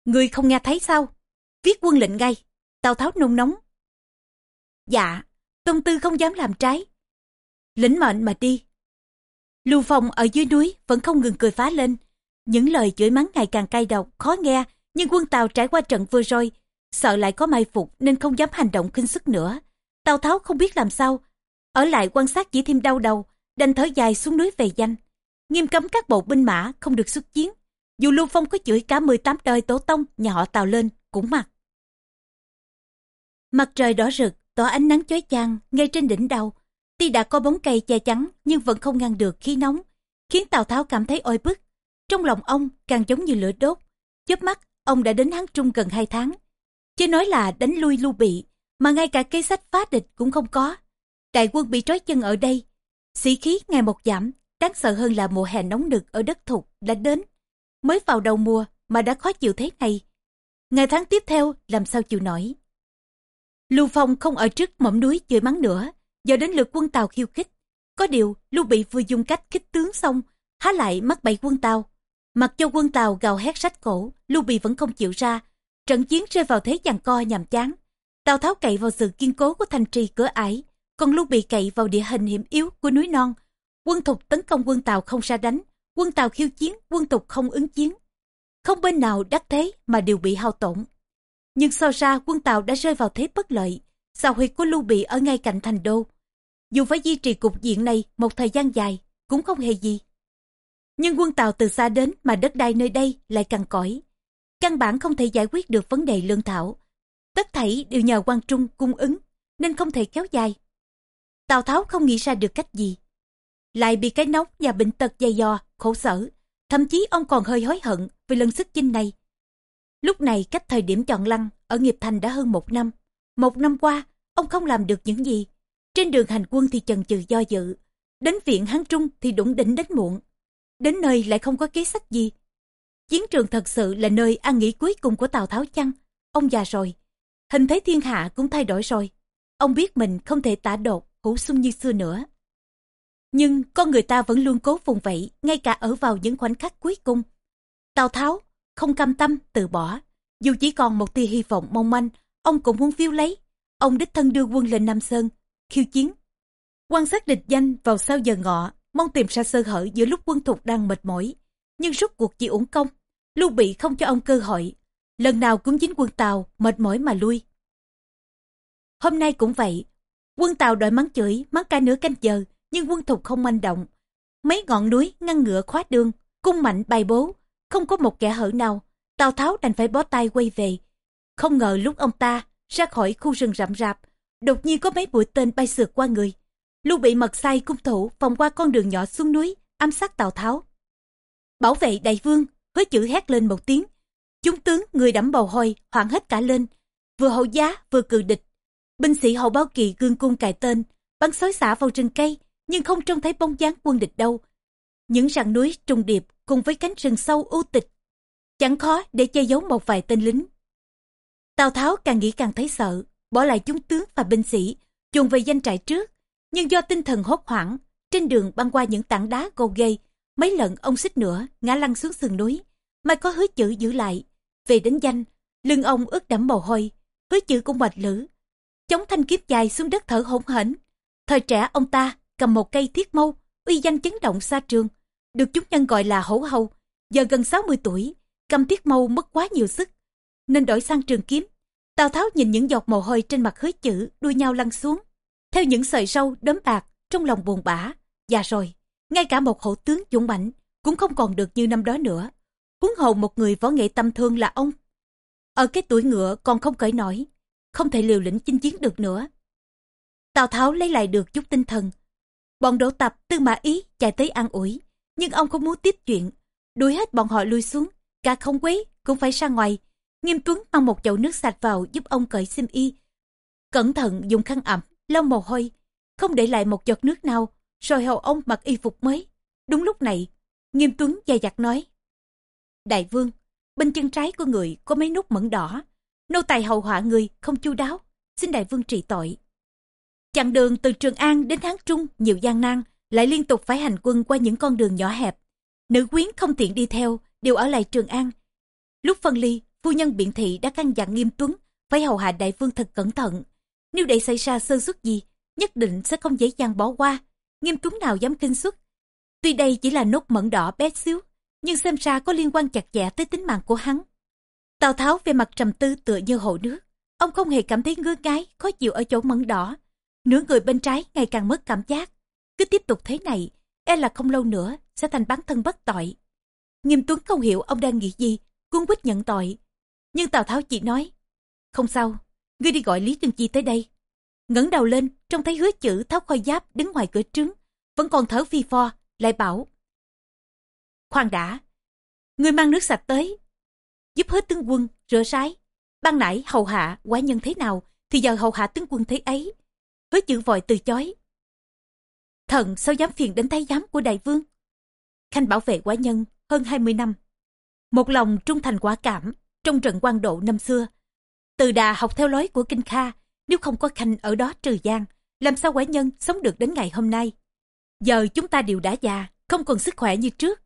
Người không nghe thấy sao? Viết quân lệnh ngay. Tào Tháo nôn nóng. Dạ, Tôn Tư không dám làm trái. Lĩnh mệnh mà đi. Lưu Phong ở dưới núi vẫn không ngừng cười phá lên. Những lời chửi mắng ngày càng cay độc, khó nghe, nhưng quân Tàu trải qua trận vừa rồi, sợ lại có mai phục nên không dám hành động khinh sức nữa. Tào Tháo không biết làm sao, ở lại quan sát chỉ thêm đau đầu, đành thở dài xuống núi về danh. Nghiêm cấm các bộ binh mã không được xuất chiến. Dù Lưu Phong có chửi cả 18 đời tổ tông nhà họ Tào lên, cũng mặc. Mặt trời đỏ rực, tỏ ánh nắng chói chang ngay trên đỉnh đầu. Tuy đã có bóng cây che chắn nhưng vẫn không ngăn được khí nóng, khiến Tào Tháo cảm thấy oi bức. Trong lòng ông càng giống như lửa đốt. chớp mắt, ông đã đến Hán Trung gần 2 tháng. Chứ nói là đánh lui lưu bị, mà ngay cả kế sách phá địch cũng không có. Đại quân bị trói chân ở đây. Sĩ khí ngày một giảm, đáng sợ hơn là mùa hè nóng nực ở đất thục đã đến. Mới vào đầu mùa mà đã khó chịu thế này. Ngày tháng tiếp theo làm sao chịu nổi. Lưu Phong không ở trước mỏm núi chơi mắng nữa, giờ đến lượt quân Tàu khiêu khích. Có điều, Lưu Bị vừa dùng cách khích tướng xong, há lại mắc bảy quân Tàu. Mặc cho quân Tàu gào hét sách cổ, Lưu Bị vẫn không chịu ra. Trận chiến rơi vào thế giằng co nhàm chán. Tào Tháo cậy vào sự kiên cố của thành trì cửa ải, còn Lưu Bị cậy vào địa hình hiểm yếu của núi non. Quân Thục tấn công quân Tàu không ra đánh, quân Tàu khiêu chiến, quân Thục không ứng chiến. Không bên nào đắc thế mà đều bị hao tổn. Nhưng so ra quân Tàu đã rơi vào thế bất lợi, xào huyệt của Lưu Bị ở ngay cạnh thành đô. Dù phải duy trì cục diện này một thời gian dài, cũng không hề gì. Nhưng quân Tàu từ xa đến mà đất đai nơi đây lại cằn cõi. Căn bản không thể giải quyết được vấn đề lương thảo. Tất thảy đều nhờ quan trung cung ứng, nên không thể kéo dài. Tào Tháo không nghĩ ra được cách gì. Lại bị cái nóng và bệnh tật dày dò, khổ sở. Thậm chí ông còn hơi hối hận vì lần sức chinh này. Lúc này cách thời điểm chọn lăng ở nghiệp thành đã hơn một năm. Một năm qua, ông không làm được những gì. Trên đường hành quân thì chần chừ do dự. Đến viện Hán Trung thì đủng đỉnh đến muộn. Đến nơi lại không có kế sách gì. Chiến trường thật sự là nơi an nghỉ cuối cùng của Tào Tháo chăng? Ông già rồi. Hình thế thiên hạ cũng thay đổi rồi. Ông biết mình không thể tả đột, hữu sung như xưa nữa. Nhưng con người ta vẫn luôn cố vùng vẫy, ngay cả ở vào những khoảnh khắc cuối cùng. Tào Tháo không cam tâm từ bỏ. Dù chỉ còn một tia hy vọng mong manh, ông cũng muốn phiêu lấy. Ông đích thân đưa quân lên Nam Sơn, khiêu chiến. Quan sát địch danh vào sau giờ ngọ, mong tìm ra sơ hở giữa lúc quân thục đang mệt mỏi. Nhưng rút cuộc chỉ uổng công, Lưu Bị không cho ông cơ hội. Lần nào cũng dính quân Tàu, mệt mỏi mà lui. Hôm nay cũng vậy, quân Tàu đòi mắng chửi, mắng cả nửa canh giờ, nhưng quân thục không manh động. Mấy ngọn núi ngăn ngựa khóa đường, cung mạnh bài bố, không có một kẻ hở nào. Tào Tháo đành phải bó tay quay về. Không ngờ lúc ông ta ra khỏi khu rừng rậm rạp, đột nhiên có mấy mũi tên bay sượt qua người. Lưu bị mật say cung thủ vòng qua con đường nhỏ xuống núi, ám sát Tào Tháo. Bảo vệ đại vương, hứa chữ hét lên một tiếng. Chúng tướng người đẫm bầu hôi, hoảng hết cả lên. Vừa hậu giá, vừa cự địch. Binh sĩ hậu bao kỳ gương cung cài tên, bắn xối xả vào rừng cây, nhưng không trông thấy bóng dáng quân địch đâu. Những rặng núi trùng điệp cùng với cánh rừng sâu u tịch, chẳng khó để che giấu một vài tên lính. Tào Tháo càng nghĩ càng thấy sợ, bỏ lại chúng tướng và binh sĩ, chuồn về danh trại trước. Nhưng do tinh thần hốt hoảng, trên đường băng qua những tảng đá gồ ghê, mấy lần ông xích nữa ngã lăn xuống sườn núi. Mai có hứa chữ giữ lại, về đến danh, lưng ông ướt đẫm mồ hôi, hứa chữ cũng mệt lử. Chống thanh kiếm dài xuống đất thở hổn hển. Thời trẻ ông ta cầm một cây thiết mâu, uy danh chấn động xa trường, được chúng nhân gọi là hổ hầu. Giờ gần 60 tuổi, cầm thiết mâu mất quá nhiều sức, nên đổi sang trường kiếm. Tào Tháo nhìn những giọt mồ hôi trên mặt hứa chữ đuôi nhau lăn xuống. Theo những sợi sâu đấm bạc, trong lòng buồn bã. Già rồi, ngay cả một hậu tướng dũng mãnh cũng không còn được như năm đó nữa. Huống hồ một người võ nghệ tâm thương là ông. Ở cái tuổi ngựa còn không cởi nổi, không thể liều lĩnh chinh chiến được nữa. Tào Tháo lấy lại được chút tinh thần. Bọn đổ tập tư mã ý chạy tới an ủi, nhưng ông không muốn tiếp chuyện. Đuổi hết bọn họ lui xuống, cả không quấy cũng phải ra ngoài. Nghiêm Tuấn mang một chậu nước sạch vào giúp ông cởi xiêm y. Cẩn thận dùng khăn ẩm, lau mồ hôi, không để lại một giọt nước nào, rồi hầu ông mặc y phục mới. Đúng lúc này, Nghiêm Tuấn dày dặt nói. Đại vương, bên chân trái của người có mấy nút mẫn đỏ. Nô tài hầu họa người không chu đáo, xin đại vương trị tội. Chặng đường từ Trường An đến Tháng Trung nhiều gian nan, lại liên tục phải hành quân qua những con đường nhỏ hẹp. Nữ quyến không tiện đi theo, đều ở lại Trường An. Lúc phân ly, phu nhân biện thị đã căn dặn nghiêm tuấn phải hầu hạ đại vương thật cẩn thận. Nếu để xảy ra sơ suất gì, nhất định sẽ không dễ dàng bỏ qua. Nghiêm tuấn nào dám kinh xuất. Tuy đây chỉ là nốt mẫn đỏ bé xíu, nhưng xem ra có liên quan chặt chẽ tới tính mạng của hắn. Tào Tháo về mặt trầm tư tựa như hồ nước. Ông không hề cảm thấy ngứa ngáy, khó chịu ở chỗ mẫn đỏ. Nửa người bên trái ngày càng mất cảm giác. Cứ tiếp tục thế này, e là không lâu nữa sẽ thành bán thân bất tội. Nghiêm Tuấn không hiểu ông đang nghĩ gì, cuốn quýt nhận tội. Nhưng Tào Tháo chỉ nói, không sao, ngươi đi gọi Lý Trương Chi tới đây. ngẩng đầu lên, trông thấy hứa chữ tháo khoai giáp đứng ngoài cửa trứng, vẫn còn thở phi pho, lại bảo. Khoan đã, ngươi mang nước sạch tới, giúp hết tướng quân rửa sái. Ban nãy hầu hạ quả nhân thế nào, thì giờ hầu hạ tướng quân thế ấy. Hứa chữ vội từ chối. Thần sao dám phiền đến thái giám của đại vương. Khanh bảo vệ quả nhân hơn 20 năm. Một lòng trung thành quả cảm trong trận quan độ năm xưa. Từ đà học theo lối của Kinh Kha, nếu không có Khanh ở đó trừ gian, làm sao quả nhân sống được đến ngày hôm nay. Giờ chúng ta đều đã già, không còn sức khỏe như trước.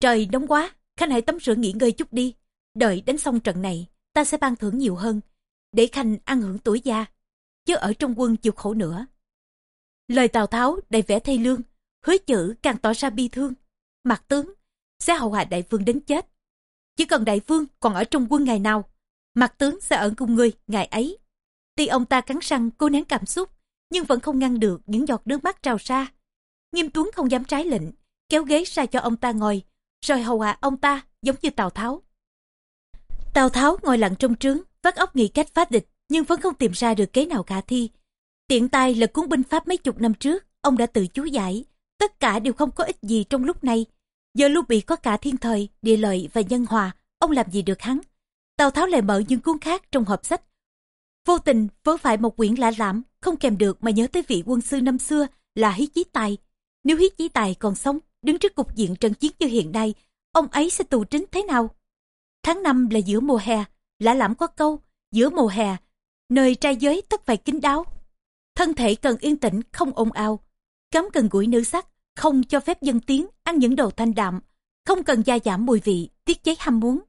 Trời nóng quá, Khanh hãy tắm rửa nghỉ ngơi chút đi. Đợi đến xong trận này, ta sẽ ban thưởng nhiều hơn, để Khanh ăn hưởng tuổi già, chứ ở trong quân chịu khổ nữa. Lời Tào Tháo đầy vẻ thay lương, hứa chữ càng tỏ ra bi thương. Mặt tướng, sẽ hậu hạ đại vương đến chết. Chỉ cần đại vương còn ở trong quân ngày nào, mặt tướng sẽ ở cùng người ngày ấy. Tuy ông ta cắn răng cố nén cảm xúc, nhưng vẫn không ngăn được những giọt nước mắt trào ra. Nghiêm Tuấn không dám trái lệnh, kéo ghế ra cho ông ta ngồi, rồi hầu hạ ông ta giống như Tào Tháo. Tào Tháo ngồi lặng trong trướng, vắt óc nghĩ cách phá địch, nhưng vẫn không tìm ra được kế nào khả thi. Tiện tay là cuốn binh pháp mấy chục năm trước, ông đã tự chú giải. Tất cả đều không có ích gì trong lúc này. Giờ Lưu Bị có cả thiên thời, địa lợi và nhân hòa, ông làm gì được hắn. Tào Tháo lại mở những cuốn khác trong hộp sách. Vô tình vớ phải một quyển lạ lãm không kèm được mà nhớ tới vị quân sư năm xưa là Hí Chí Tài. Nếu hí chí tài còn sống, đứng trước cục diện trận chiến như hiện nay, ông ấy sẽ tù chính thế nào? Tháng năm là giữa mùa hè, lạ lẫm có câu, giữa mùa hè, nơi trai giới tất phải kín đáo. Thân thể cần yên tĩnh, không ồn ào. Cấm cần gũi nữ sắc, không cho phép dân tiếng, ăn những đồ thanh đạm, không cần gia giảm mùi vị, tiết chế ham muốn.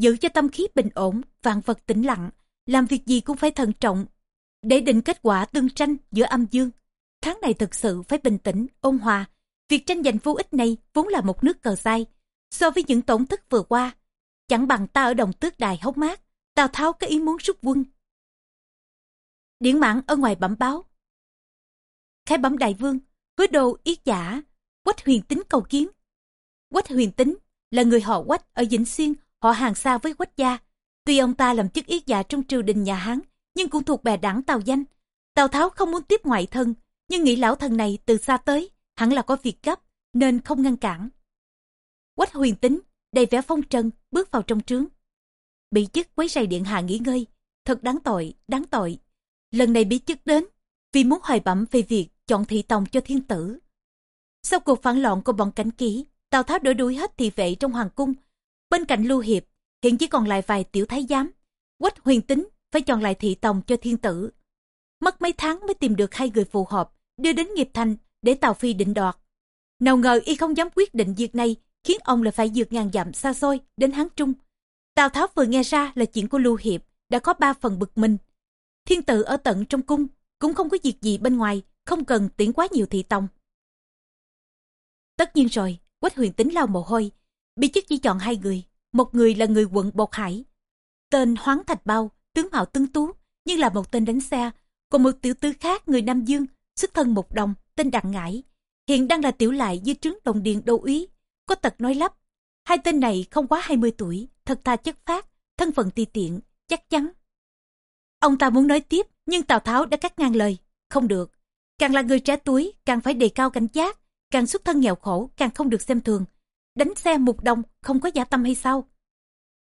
Giữ cho tâm khí bình ổn, vạn vật tĩnh lặng, làm việc gì cũng phải thận trọng, để định kết quả tương tranh giữa âm dương. Tháng này thực sự phải bình tĩnh, ôn hòa. Việc tranh giành vô ích này vốn là một nước cờ sai. So với những tổn thất vừa qua, chẳng bằng ta ở đồng tước đài hốc mát, Tào Tháo có ý muốn rút quân. Điển mãn ở ngoài bẩm báo. Khai bẩm đại vương, hứa đồ yết giả, quách huyền tính cầu kiến. Quách huyền tính là người họ quách ở Vĩnh Xuyên, họ hàng xa với quách gia. Tuy ông ta làm chức yết giả trong triều đình nhà Hán, nhưng cũng thuộc bè đảng Tào Danh. Tào Tháo không muốn tiếp ngoại thân, nhưng nghĩ lão thần này từ xa tới, hẳn là có việc gấp, nên không ngăn cản. Quách huyền tính, đầy vẻ phong trần, bước vào trong trướng. Bị chức quấy rầy điện hạ nghỉ ngơi, thật đáng tội, đáng tội. Lần này bị chức đến, vì muốn hoài bẩm về việc chọn thị tòng cho thiên tử. Sau cuộc phản loạn của bọn cảnh ký, Tào Tháo đuổi đuổi hết thị vệ trong hoàng cung. Bên cạnh Lưu Hiệp, hiện chỉ còn lại vài tiểu thái giám. Quách huyền tính phải chọn lại thị tòng cho thiên tử. Mất mấy tháng mới tìm được hai người phù hợp, đưa đến nghiệp thành để Tào Phi định đoạt. Nào ngờ y không dám quyết định việc này, khiến ông lại phải vượt ngàn dặm xa xôi đến Hán Trung. Tào Tháo vừa nghe ra là chuyện của Lưu Hiệp, đã có ba phần bực mình. Thiên tử ở tận trong cung, cũng không có việc gì bên ngoài, không cần tiễn quá nhiều thị tòng. Tất nhiên rồi, Quách huyền tính lau mồ hôi, bị chức chỉ chọn hai người, một người là người quận Bột Hải, tên Hoáng Thạch Bao, tướng mạo tướng tú, nhưng là một tên đánh xe, còn một tiểu tư khác người Nam Dương, xuất thân một đồng, tên Đặng Ngải, hiện đang là tiểu lại dưới trướng đồng điện đô úy, có tật nói lắp. Hai tên này không quá 20 tuổi, thật tha chất phát, thân phận ti tiện, chắc chắn. Ông ta muốn nói tiếp, nhưng Tào Tháo đã cắt ngang lời. Không được, càng là người trẻ tuổi, càng phải đề cao cảnh giác, càng xuất thân nghèo khổ, càng không được xem thường. Đánh xe một đồng không có giả tâm hay sao?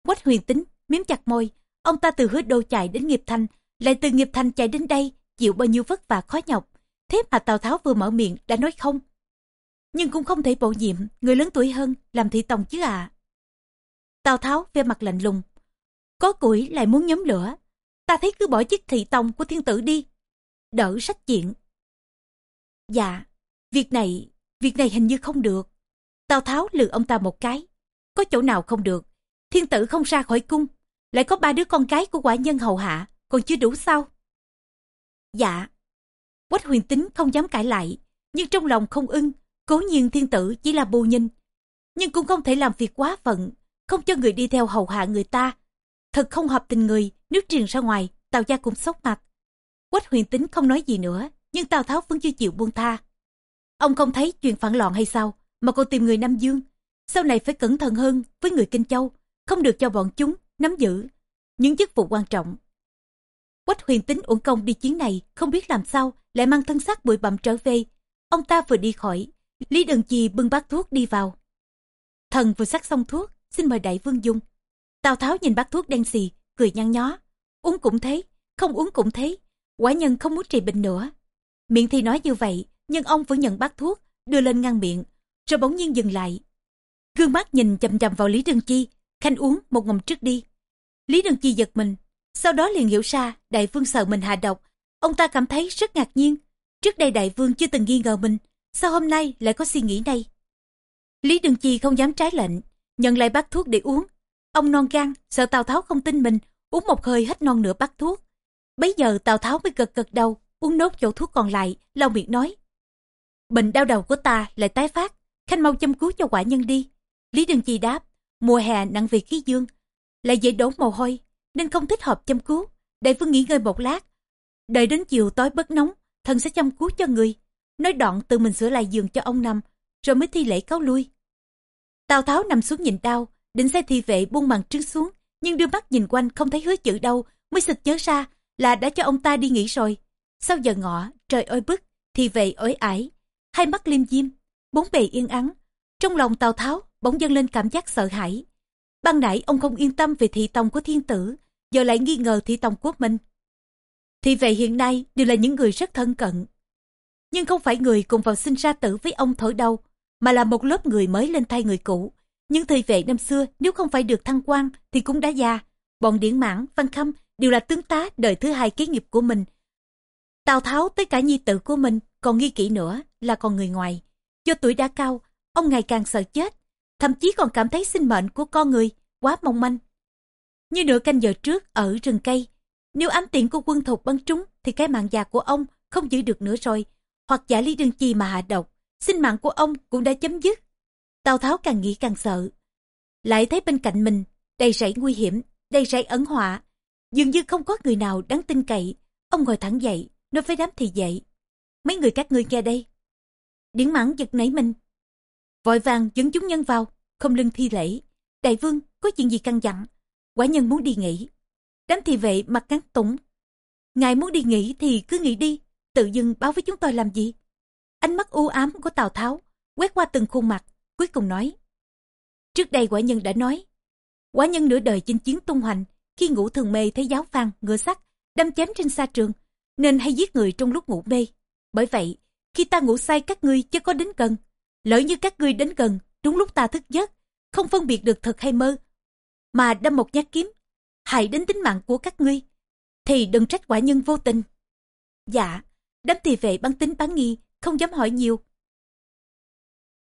Quách huyền tính, miếm chặt môi, ông ta từ hứa đô chạy đến nghiệp thành, lại từ nghiệp thành chạy đến đây, chịu bao nhiêu vất vả khó nhọc. Thế mà Tào Tháo vừa mở miệng đã nói không. Nhưng cũng không thể bổ nhiệm, người lớn tuổi hơn, làm thị tòng chứ à. Tào Tháo ve mặt lạnh lùng. Có củi lại muốn nhóm lửa. Ta thấy cứ bỏ chức thị tòng của thiên tử đi. Đỡ sách chuyện. Dạ, việc này, việc này hình như không được. Tào Tháo lừa ông ta một cái. Có chỗ nào không được. Thiên tử không ra khỏi cung. Lại có ba đứa con cái của quả nhân hầu hạ. Còn chưa đủ sao? Dạ. Quách huyền tính không dám cãi lại. Nhưng trong lòng không ưng. Cố nhiên thiên tử chỉ là bù nhìn. Nhưng cũng không thể làm việc quá phận không cho người đi theo hầu hạ người ta. Thật không hợp tình người, nếu truyền ra ngoài, Tào gia cũng sốc mặt. Quách huyền tính không nói gì nữa, nhưng Tào Tháo vẫn chưa chịu buông tha. Ông không thấy chuyện phản loạn hay sao, mà còn tìm người Nam Dương. Sau này phải cẩn thận hơn với người Kinh Châu, không được cho bọn chúng nắm giữ những chức vụ quan trọng. Quách huyền tính uổng công đi chiến này, không biết làm sao, lại mang thân xác bụi bặm trở về. Ông ta vừa đi khỏi, Lý đường chi bưng bát thuốc đi vào. Thần vừa sắc xong thuốc, xin mời đại vương dung. Tào Tháo nhìn bát thuốc đen xì, cười nhăn nhó. Uống cũng thế, không uống cũng thế. Quả nhân không muốn trị bệnh nữa. Miệng thì nói như vậy, nhưng ông vẫn nhận bát thuốc, đưa lên ngăn miệng, rồi bỗng nhiên dừng lại. Gương mắt nhìn chầm chầm vào Lý Đương Chi, khanh uống một ngụm trước đi. Lý Đương Chi giật mình, sau đó liền hiểu ra đại vương sợ mình hạ độc. Ông ta cảm thấy rất ngạc nhiên. Trước đây đại vương chưa từng nghi ngờ mình, sao hôm nay lại có suy nghĩ này? Lý Đương Chi không dám trái lệnh, nhận lại bát thuốc để uống. Ông non gan, sợ Tào Tháo không tin mình, uống một hơi hết non nửa bát thuốc. Bấy giờ Tào Tháo mới gật gật đầu, uống nốt chỗ thuốc còn lại, lau miệng nói. Bệnh đau đầu của ta lại tái phát, khanh mau chăm cứu cho quả nhân đi. Lý đường Chi đáp, mùa hè nặng về khí dương, lại dễ đổ mồ hôi, nên không thích hợp chăm cứu. Đại vương nghỉ ngơi một lát, đợi đến chiều tối bớt nóng, thần sẽ chăm cứu cho người. Nói đoạn tự mình sửa lại giường cho ông nằm, rồi mới thi lễ cáo lui. Tào Tháo nằm xuống nhìn đau, định xe thi vệ buông màn trứng xuống, nhưng đưa mắt nhìn quanh không thấy hứa chữ đâu, mới sực nhớ ra là đã cho ông ta đi nghỉ rồi. Sau giờ ngọ, trời ơi bức, thì vệ ối ải, hai mắt liêm diêm, bốn bề yên ắng. Trong lòng Tào Tháo bỗng dâng lên cảm giác sợ hãi. Ban nãy ông không yên tâm về thị tòng của thiên tử, giờ lại nghi ngờ thị tòng của mình. Thị vệ hiện nay đều là những người rất thân cận. nhưng không phải người cùng vào sinh ra tử với ông thổi đâu, mà là một lớp người mới lên thay người cũ. những thời vệ năm xưa nếu không phải được thăng quan thì cũng đã già. Bọn điển mãn, văn khâm đều là tướng tá đời thứ hai kế nghiệp của mình. Tào Tháo tới cả nhi tử của mình còn nghi kỹ nữa là còn người ngoài. Do tuổi đã cao, ông ngày càng sợ chết, thậm chí còn cảm thấy sinh mệnh của con người quá mong manh. Như nửa canh giờ trước ở rừng cây, nếu ám tiện của quân thục bắn trúng thì cái mạng già của ông không giữ được nữa rồi, hoặc giả lý đương chi mà hạ độc, sinh mạng của ông cũng đã chấm dứt. Tào Tháo càng nghĩ càng sợ. Lại thấy bên cạnh mình, đầy rẫy nguy hiểm, đầy rẫy ẩn họa. Dường như không có người nào đáng tin cậy. Ông ngồi thẳng dậy, nói với đám thì dậy. Mấy người các ngươi nghe đây. Điển mãn giật nảy mình. Vội vàng dẫn chúng nhân vào, không lưng thi lễ. Đại vương, có chuyện gì căn dặn? Quả nhân muốn đi nghỉ. Đám thị vệ mặt ngắn tủng. Ngài muốn đi nghỉ thì cứ nghỉ đi, tự dưng báo với chúng tôi làm gì? Ánh mắt u ám của Tào Tháo quét qua từng khuôn mặt, cuối cùng nói. Trước đây quả nhân đã nói, quả nhân nửa đời chinh chiến tung hoành, khi ngủ thường mê thấy giáo phan, ngựa sắt, đâm chém trên xa trường, nên hay giết người trong lúc ngủ mê. Bởi vậy, khi ta ngủ say các ngươi chưa có đến gần, lỡ như các ngươi đến gần, đúng lúc ta thức giấc, không phân biệt được thật hay mơ, mà đâm một nhát kiếm, hại đến tính mạng của các ngươi, thì đừng trách quả nhân vô tình. Dạ, đám tỳ vệ bắn tính bán nghi, không dám hỏi nhiều.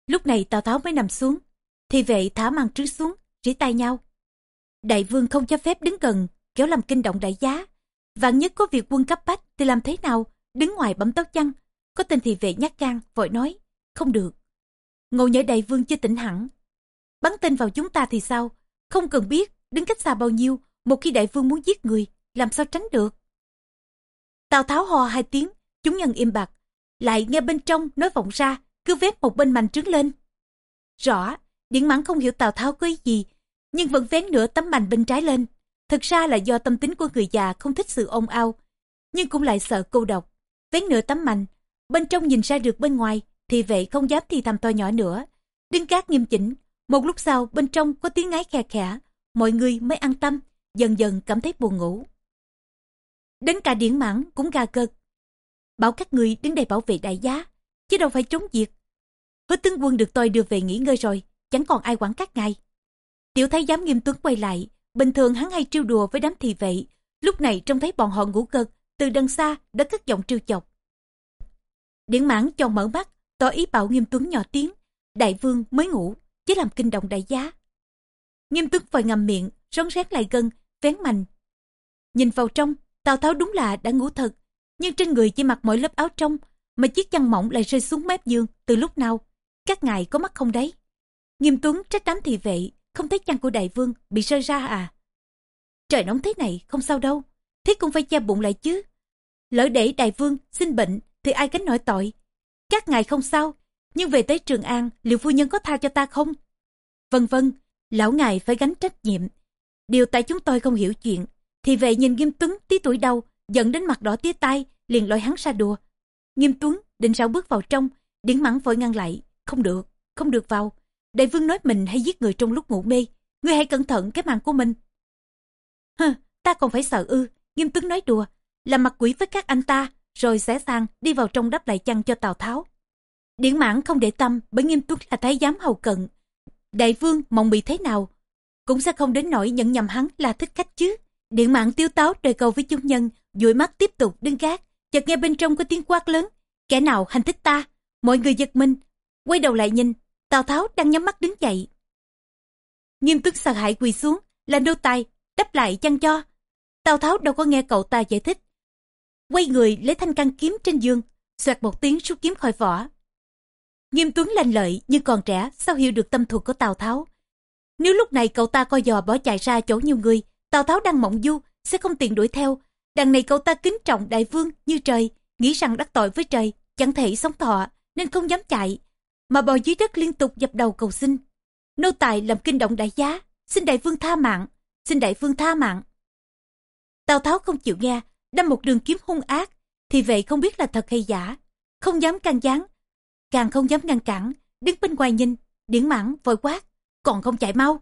Lúc này Tào Tháo mới nằm xuống, thì vệ thả màn trước xuống, rỉ tay nhau. Đại vương không cho phép đứng gần, kéo làm kinh động đại giá. Vạn nhất có việc quân cấp bách thì làm thế nào, đứng ngoài bấm tóc chăng? Có tên thì vệ nhát gan, vội nói, không được. Ngồi nhớ đại vương chưa tỉnh hẳn. Bắn tên vào chúng ta thì sao? Không cần biết, đứng cách xa bao nhiêu, một khi đại vương muốn giết người, làm sao tránh được? Tào Tháo hò hai tiếng, chúng nhân im bặt, lại nghe bên trong nói vọng ra, cứ vét một bên mành trứng lên. Rõ, Điển mãn không hiểu Tào Tháo có ý gì, nhưng vẫn vén nửa tấm mành bên trái lên. Thực ra là do tâm tính của người già không thích sự ồn ào, nhưng cũng lại sợ cô độc. Vén nửa tấm mành, bên trong nhìn ra được bên ngoài, thì vậy không dám thì thầm to nhỏ nữa. Đứng cát nghiêm chỉnh, một lúc sau bên trong có tiếng ngáy khe khẽ, mọi người mới an tâm, dần dần cảm thấy buồn ngủ. Đến cả điển mãn cũng gà gật. Bảo các người đứng đây bảo vệ đại giá, chứ đâu phải chống diệt Hứa tướng quân được tôi đưa về nghỉ ngơi rồi, chẳng còn ai quản các ngài. Tiểu thái giám nghiêm tuấn quay lại, bình thường hắn hay trêu đùa với đám thị vệ, lúc này trông thấy bọn họ ngủ gật, từ đằng xa đã cất giọng trêu chọc. Điển mãn cho mở mắt, tỏ ý bảo nghiêm tuấn nhỏ tiếng, đại vương mới ngủ, chứ làm kinh động đại giá. Nghiêm tuấn vội ngầm miệng, rón rét lại gân, vén mạnh. Nhìn vào trong, Tào Tháo đúng là đã ngủ thật, nhưng trên người chỉ mặc mỗi lớp áo trong, mà chiếc chăn mỏng lại rơi xuống mép giường từ lúc nào. Các ngài có mắt không đấy? Nghiêm Tuấn trách đám thị vệ, không thấy chăn của đại vương bị rơi ra à? Trời nóng thế này, không sao đâu, thế cũng phải che bụng lại chứ. Lỡ để đại vương sinh bệnh thì ai gánh nổi tội. Các ngài không sao, nhưng về tới Trường An, liệu phu nhân có tha cho ta không? Vân vân, lão ngài phải gánh trách nhiệm. Điều tại chúng tôi không hiểu chuyện, thì về nhìn Nghiêm Tuấn tí tuổi đầu, giận đến mặt đỏ tía tai, liền lôi hắn ra đùa. Nghiêm Tuấn định sao bước vào trong, điển mắng vội ngăn lại. Không được, không được vào. Đại vương nói mình hay giết người trong lúc ngủ mê. Ngươi hãy cẩn thận cái mạng của mình. Hừ, ta còn phải sợ ư. Nghiêm Tuấn nói đùa. Làm mặt quỷ với các anh ta, rồi xé sang đi vào trong đắp lại chăn cho Tào Tháo. Điển mãn không để tâm bởi Nghiêm Tuấn là thái giám hầu cận. Đại vương mong bị thế nào, cũng sẽ không đến nỗi nhận nhầm hắn là thích khách chứ. Điện mạng tiêu táo đề cầu với chúng nhân, dụi mắt tiếp tục đứng gác, chợt nghe bên trong có tiếng quát lớn. Kẻ nào hành thích ta? Mọi người giật mình, quay đầu lại nhìn, Tào Tháo đang nhắm mắt đứng dậy. Nghiêm túc sợ hãi quỳ xuống, là nô tài, đắp lại chăn cho. Tào Tháo đâu có nghe cậu ta giải thích. Quay người lấy thanh căn kiếm trên giường, xoẹt một tiếng rút kiếm khỏi vỏ. Nghiêm Tuấn lành lợi nhưng còn trẻ, sao hiểu được tâm thuật của Tào Tháo. Nếu lúc này cậu ta coi dò bỏ chạy ra chỗ nhiều người, Tào Tháo đang mộng du, sẽ không tiện đuổi theo. Đằng này cậu ta kính trọng đại vương như trời, nghĩ rằng đắc tội với trời, chẳng thể sống thọ, nên không dám chạy. Mà bò dưới đất liên tục dập đầu cầu xin. Nô tài làm kinh động đại giá, xin đại vương tha mạng, xin đại vương tha mạng. Tào Tháo không chịu nghe, đâm một đường kiếm hung ác, thì vậy không biết là thật hay giả. Không dám can gián, càng không dám ngăn cản, đứng bên ngoài nhìn, điển mãn vội quát, còn không chạy mau.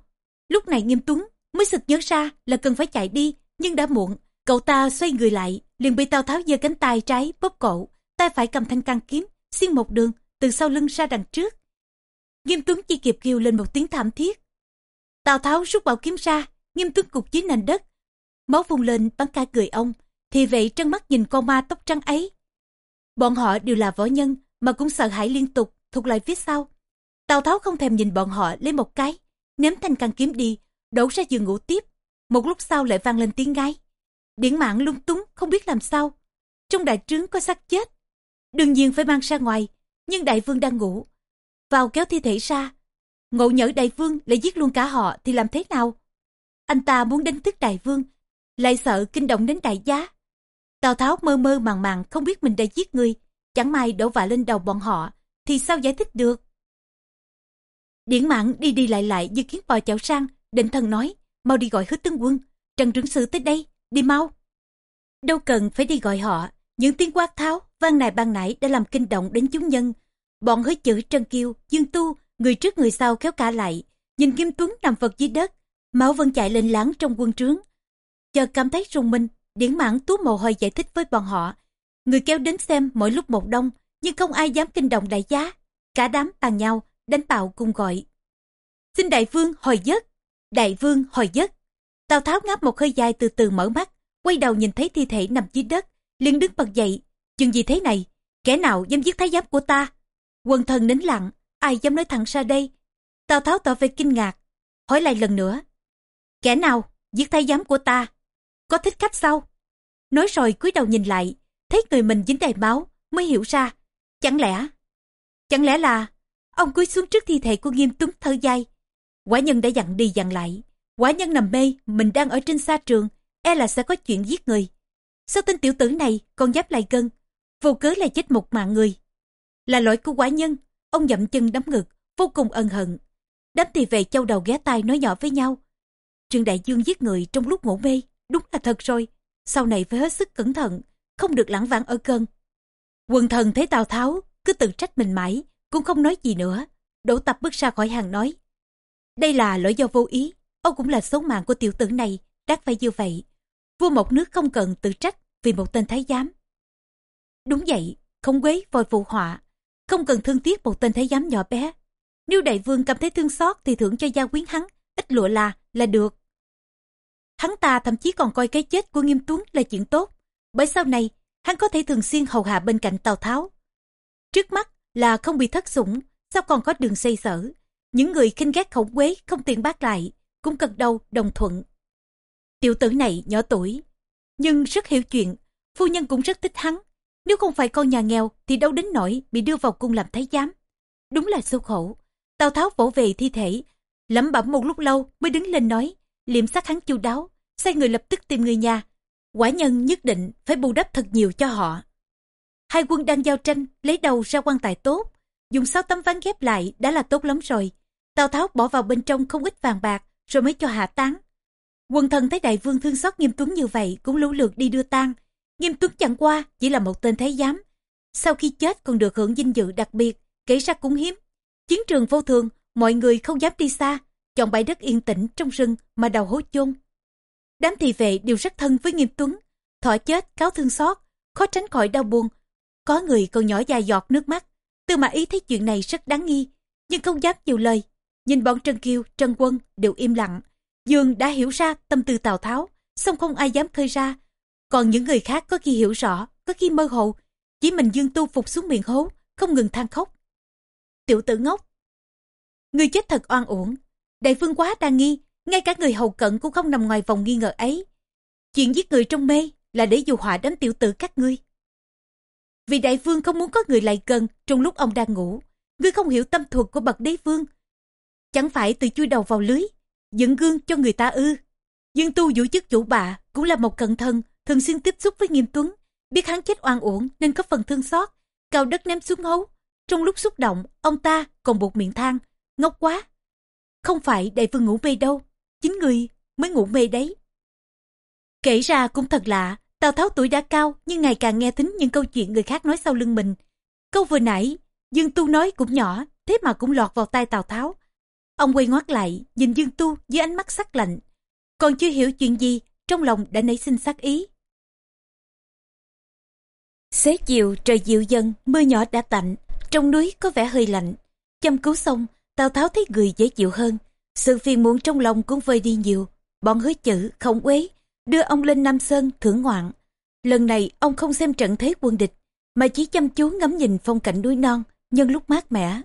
Lúc này nghiêm tuấn mới sực nhớ ra là cần phải chạy đi nhưng đã muộn cậu ta xoay người lại liền bị tào tháo giơ cánh tay trái bóp cổ tay phải cầm thanh căng kiếm xiên một đường từ sau lưng ra đằng trước nghiêm tuấn chỉ kịp kêu lên một tiếng thảm thiết tào tháo rút bảo kiếm ra nghiêm tuấn cục dưới nền đất máu phun lên bắn cả người ông thì vậy trân mắt nhìn con ma tóc trắng ấy. Bọn họ đều là võ nhân, mà cũng sợ hãi liên tục, thuộc lại phía sau. Tào tháo không thèm nhìn bọn họ lấy một cái, ném thanh căn kiếm đi, đổ ra giường ngủ tiếp. Một lúc sau lại vang lên tiếng gái điển mạng lung túng, không biết làm sao. Trong đại trướng có xác chết. Đương nhiên phải mang ra ngoài, nhưng đại vương đang ngủ. Vào kéo thi thể ra, ngộ nhỡ đại vương lại giết luôn cả họ thì làm thế nào? Anh ta muốn đánh thức đại vương, lại sợ kinh động đến đại giá tào tháo mơ mơ màng màng không biết mình đã giết người, chẳng may đổ vạ lên đầu bọn họ, thì sao giải thích được? Điển mạng đi đi lại lại như kiến bò chảo sang, định thần nói, mau đi gọi hứa tướng quân, trần trưởng sự tới đây, đi mau. Đâu cần phải đi gọi họ, những tiếng quát tháo, vang này ban nãy đã làm kinh động đến chúng nhân. Bọn hứa chữ, trân kiêu, dương tu, người trước người sau kéo cả lại, nhìn kim tuấn nằm vật dưới đất, máu vẫn chạy lên láng trong quân trướng chờ cảm thấy rùng mình điển mãn tú mồ hôi giải thích với bọn họ, người kéo đến xem mỗi lúc một đông, nhưng không ai dám kinh động đại giá. Cả đám bàn nhau đánh bạo cùng gọi. Xin đại vương hồi giấc, đại vương hồi giấc. Tào tháo ngáp một hơi dài từ từ mở mắt, quay đầu nhìn thấy thi thể nằm dưới đất, liền đứng bật dậy. Chừng gì thế này? Kẻ nào dám giết thái giám của ta? Quần thần nín lặng, ai dám nói thẳng ra đây? Tào tháo tỏ vẻ kinh ngạc, hỏi lại lần nữa. Kẻ nào giết thái giám của ta? Có thích khách sao nói rồi cúi đầu nhìn lại, thấy người mình dính đầy máu, mới hiểu ra, chẳng lẽ chẳng lẽ là ông cúi xuống trước thi thể của nghiêm tuấn thở dài. Quả nhân đã dặn đi dặn lại, quả nhân nằm mê, mình đang ở trên xa trường e là sẽ có chuyện giết người. Sao tên tiểu tử này còn dám lại gân vô cớ lại chết một mạng người. Là lỗi của quả nhân, ông dậm chân đấm ngực vô cùng ân hận. Đám thì về châu đầu ghé tai nói nhỏ với nhau. Trương đại dương giết người trong lúc ngủ mê đúng là thật rồi. Sau này phải hết sức cẩn thận, không được lãng vãng ở cơn. Quần thần thấy tào tháo cứ tự trách mình mãi, cũng không nói gì nữa. Đỗ tập bước ra khỏi hàng nói, đây là lỗi do vô ý. Ông cũng là số mạng của tiểu tử này, đáng phải như vậy. Vua một nước không cần tự trách vì một tên thái giám. Đúng vậy, không quế vội phụ họa, không cần thương tiếc một tên thái giám nhỏ bé. Nếu đại vương cảm thấy thương xót thì thưởng cho gia quyến hắn, ít lụa là là được hắn ta thậm chí còn coi cái chết của nghiêm tuấn là chuyện tốt. Bởi sau này, hắn có thể thường xuyên hầu hạ bên cạnh tào tháo. Trước mắt là không bị thất sủng, sao còn có đường xây sở? Những người khinh ghét khổng quế không tiền bác lại, cũng cần đâu đồng thuận. Tiểu tử này nhỏ tuổi, nhưng rất hiểu chuyện, phu nhân cũng rất thích hắn. Nếu không phải con nhà nghèo thì đâu đến nỗi bị đưa vào cung làm thái giám. Đúng là số khổ tào tháo vỗ về thi thể, lẩm bẩm một lúc lâu mới đứng lên nói, liệm xác hắn chu đáo sai người lập tức tìm người nhà. Quả nhân nhất định phải bù đắp thật nhiều cho họ. Hai quân đang giao tranh, lấy đầu ra quan tài tốt. Dùng sáu tấm ván ghép lại đã là tốt lắm rồi. Tào tháo bỏ vào bên trong không ít vàng bạc, rồi mới cho hạ táng. Quần thần thấy đại vương thương xót nghiêm tuấn như vậy cũng lũ lượt đi đưa tang. Nghiêm tuấn chẳng qua chỉ là một tên thái giám. Sau khi chết còn được hưởng dinh dự đặc biệt, kể ra cũng hiếm. Chiến trường vô thường, mọi người không dám đi xa, chọn bãi đất yên tĩnh trong rừng mà đầu hố chôn đám thị vệ đều rất thân với nghiêm tuấn. Thọ chết, cáo thương xót, khó tránh khỏi đau buồn. Có người còn nhỏ dài giọt nước mắt. Tư mã ý thấy chuyện này rất đáng nghi, nhưng không dám nhiều lời. Nhìn bọn trần kiêu trần quân đều im lặng. Dương đã hiểu ra tâm tư tào tháo, song không ai dám khơi ra. Còn những người khác có khi hiểu rõ, có khi mơ hồ. Chỉ mình dương tu phục xuống miệng hố, không ngừng than khóc. Tiểu tử ngốc. Người chết thật oan uổng. Đại vương quá đa nghi ngay cả người hầu cận cũng không nằm ngoài vòng nghi ngờ ấy. Chuyện giết người trong mê là để dù họa đến tiểu tử các ngươi. Vì đại vương không muốn có người lại gần trong lúc ông đang ngủ. Ngươi không hiểu tâm thuật của bậc đế vương. Chẳng phải từ chui đầu vào lưới dựng gương cho người ta ư. Dương tu giữ chức chủ bạ cũng là một cận thân, thường xuyên tiếp xúc với nghiêm tuấn. Biết hắn chết oan uổng nên có phần thương xót. Cao đất ném xuống hố. Trong lúc xúc động, ông ta còn buộc miệng than, ngốc quá! Không phải đại vương ngủ mê đâu chính người mới ngủ mê đấy. Kể ra cũng thật lạ tào tháo tuổi đã cao nhưng ngày càng nghe thính những câu chuyện người khác nói sau lưng mình. Câu vừa nãy dương tu nói cũng nhỏ thế mà cũng lọt vào tai tào tháo. Ông quay ngoắt lại nhìn dương tu với ánh mắt sắc lạnh. Còn chưa hiểu chuyện gì trong lòng đã nảy sinh sắc ý. Xế chiều trời dịu dần mưa nhỏ đã tạnh Trong núi có vẻ hơi lạnh, chăm cứu xong, Tào Tháo thấy người dễ chịu hơn. Sự phiền muộn trong lòng cũng vơi đi nhiều. Bọn hứa chữ, không uế đưa ông lên Nam Sơn thưởng ngoạn. Lần này ông không xem trận thế quân địch, mà chỉ chăm chú ngắm nhìn phong cảnh núi non, nhân lúc mát mẻ.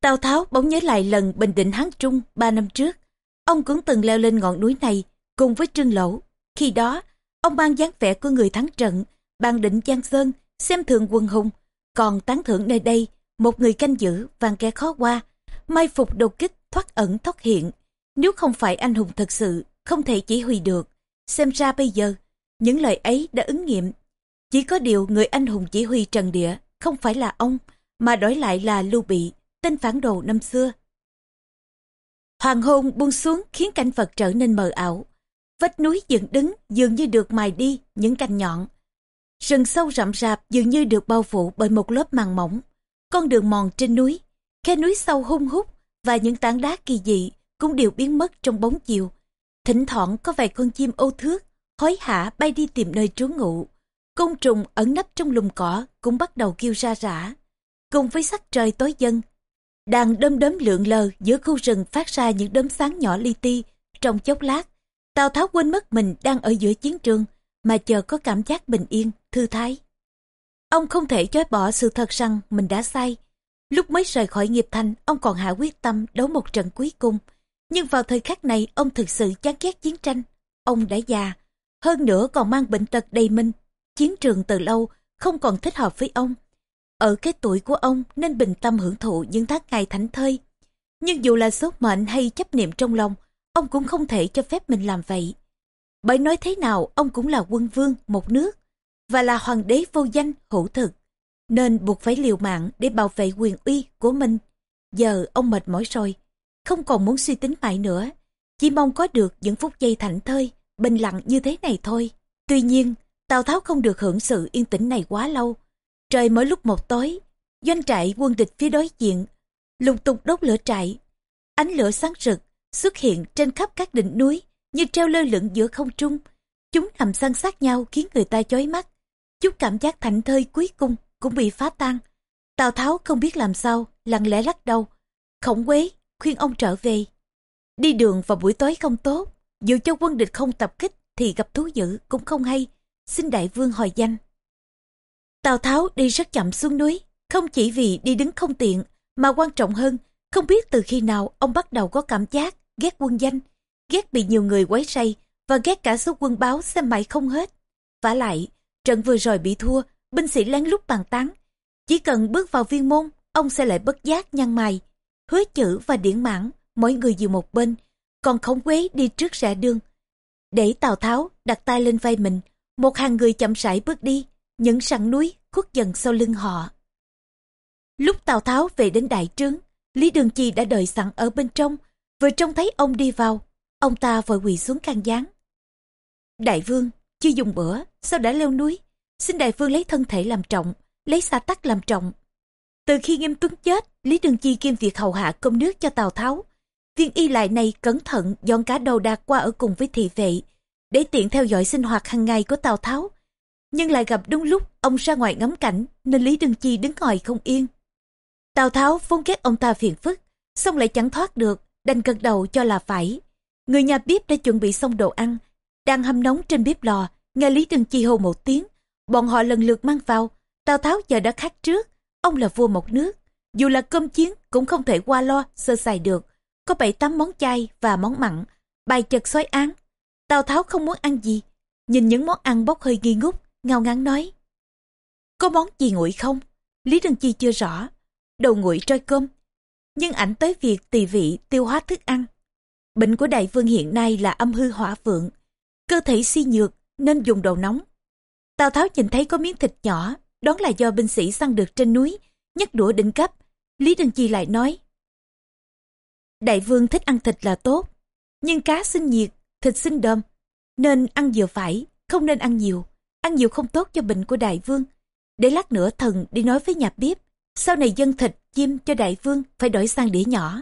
Tào Tháo bỗng nhớ lại lần bình định Hán Trung ba năm trước. Ông cũng từng leo lên ngọn núi này cùng với Trương Lỗ. Khi đó, ông mang dáng vẻ của người thắng trận, ban định Giang Sơn, xem thường quân hùng, còn tán thưởng nơi đây, một người canh giữ vàng kẻ khó qua, mai phục đột kích thoát ẩn thoát hiện. Nếu không phải anh hùng thật sự, không thể chỉ huy được. Xem ra bây giờ, những lời ấy đã ứng nghiệm. Chỉ có điều người anh hùng chỉ huy trần địa, không phải là ông, mà đổi lại là Lưu Bị, tên phản đồ năm xưa. Hoàng hôn buông xuống khiến cảnh vật trở nên mờ ảo. Vách núi dựng đứng dường như được mài đi những cành nhọn. Rừng sâu rậm rạp dường như được bao phủ bởi một lớp màng mỏng. Con đường mòn trên núi, khe núi sâu hung hút và những tảng đá kỳ dị cũng đều biến mất trong bóng chiều. Thỉnh thoảng có vài con chim ô thước, hối hả bay đi tìm nơi trú ngụ. Côn trùng ẩn nấp trong lùm cỏ cũng bắt đầu kêu ra rã. Cùng với sắc trời tối dân, đàn đom đóm lượn lờ giữa khu rừng phát ra những đốm sáng nhỏ li ti. Trong chốc lát, Tào Tháo quên mất mình đang ở giữa chiến trường, mà chờ có cảm giác bình yên, thư thái. Ông không thể chối bỏ sự thật rằng mình đã sai. Lúc mới rời khỏi nghiệp thành, ông còn hạ quyết tâm đấu một trận cuối cùng. Nhưng vào thời khắc này, ông thực sự chán ghét chiến tranh. Ông đã già, hơn nữa còn mang bệnh tật đầy minh. Chiến trường từ lâu không còn thích hợp với ông. Ở cái tuổi của ông nên bình tâm hưởng thụ những tháng ngày thảnh thơi. Nhưng dù là số mệnh hay chấp niệm trong lòng, ông cũng không thể cho phép mình làm vậy. Bởi nói thế nào ông cũng là quân vương một nước và là hoàng đế vô danh hữu thực nên buộc phải liều mạng để bảo vệ quyền uy của mình. Giờ ông mệt mỏi rồi, không còn muốn suy tính mãi nữa, chỉ mong có được những phút giây thảnh thơi, bình lặng như thế này thôi. Tuy nhiên, Tào Tháo không được hưởng sự yên tĩnh này quá lâu. Trời mới lúc một tối, doanh trại quân địch phía đối diện, lục tục đốt lửa trại. Ánh lửa sáng rực xuất hiện trên khắp các đỉnh núi như treo lơ lửng giữa không trung. Chúng nằm san sát nhau khiến người ta chói mắt. Chút cảm giác thảnh thơi cuối cùng cũng bị phá tan. Tào Tháo không biết làm sao, lặng lẽ lắc đầu. Khổng quế, khuyên ông trở về. Đi đường vào buổi tối không tốt, dù cho quân địch không tập kích thì gặp thú dữ cũng không hay. Xin đại vương hồi danh. Tào Tháo đi rất chậm xuống núi, không chỉ vì đi đứng không tiện, mà quan trọng hơn, không biết từ khi nào ông bắt đầu có cảm giác ghét quân danh, ghét bị nhiều người quấy rầy và ghét cả số quân báo xem mãi không hết. vả lại, trận vừa rồi bị thua, binh sĩ lén lút bàn tán. Chỉ cần bước vào viên môn, ông sẽ lại bất giác nhăn mày. Hứa chữ và điển mãn, mỗi người dìu một bên, còn khổng quế đi trước rẽ đường. Để Tào Tháo đặt tay lên vai mình, một hàng người chậm rãi bước đi, những sẵn núi khuất dần sau lưng họ. Lúc Tào Tháo về đến đại trướng, Lý Đường Chi đã đợi sẵn ở bên trong, vừa trông thấy ông đi vào, ông ta vội quỳ xuống can gián. Đại vương, chưa dùng bữa, sao đã leo núi? Xin đại vương lấy thân thể làm trọng, lấy xa tắc làm trọng. Từ khi nghiêm tuấn chết, Lý Đường Chi kiêm việc hầu hạ công nước cho Tào Tháo. Viên y lại này cẩn thận dọn cả đầu đạc qua ở cùng với thị vệ, để tiện theo dõi sinh hoạt hàng ngày của Tào Tháo. Nhưng lại gặp đúng lúc ông ra ngoài ngắm cảnh, nên Lý Đường Chi đứng ngồi không yên. Tào Tháo vốn ghét ông ta phiền phức, xong lại chẳng thoát được, đành gật đầu cho là phải. Người nhà bếp đã chuẩn bị xong đồ ăn, đang hâm nóng trên bếp lò, nghe Lý Đường Chi hô một tiếng, bọn họ lần lượt mang vào. Tào Tháo giờ đã khác trước, ông là vua một nước, dù là cơm chiến cũng không thể qua lo sơ sài được. Có bảy tám món chay và món mặn, bài chật xoáy án. Tào Tháo không muốn ăn gì, nhìn những món ăn bốc hơi nghi ngút, ngao ngán nói. Có món gì nguội không? Lý Đường Chi chưa rõ. Đầu nguội trôi cơm, nhưng ảnh tới việc tỳ vị tiêu hóa thức ăn. Bệnh của đại vương hiện nay là âm hư hỏa vượng, cơ thể suy nhược nên dùng đồ nóng. Tào Tháo nhìn thấy có miếng thịt nhỏ, đoán là do binh sĩ săn được trên núi, nhấc đũa định cấp. Lý Đăng Chi lại nói, Đại vương thích ăn thịt là tốt, nhưng cá sinh nhiệt, thịt sinh đơm, nên ăn vừa phải, không nên ăn nhiều. Ăn nhiều không tốt cho bệnh của đại vương. Để lát nữa thần đi nói với nhà bếp, sau này dân thịt chim cho đại vương phải đổi sang đĩa nhỏ.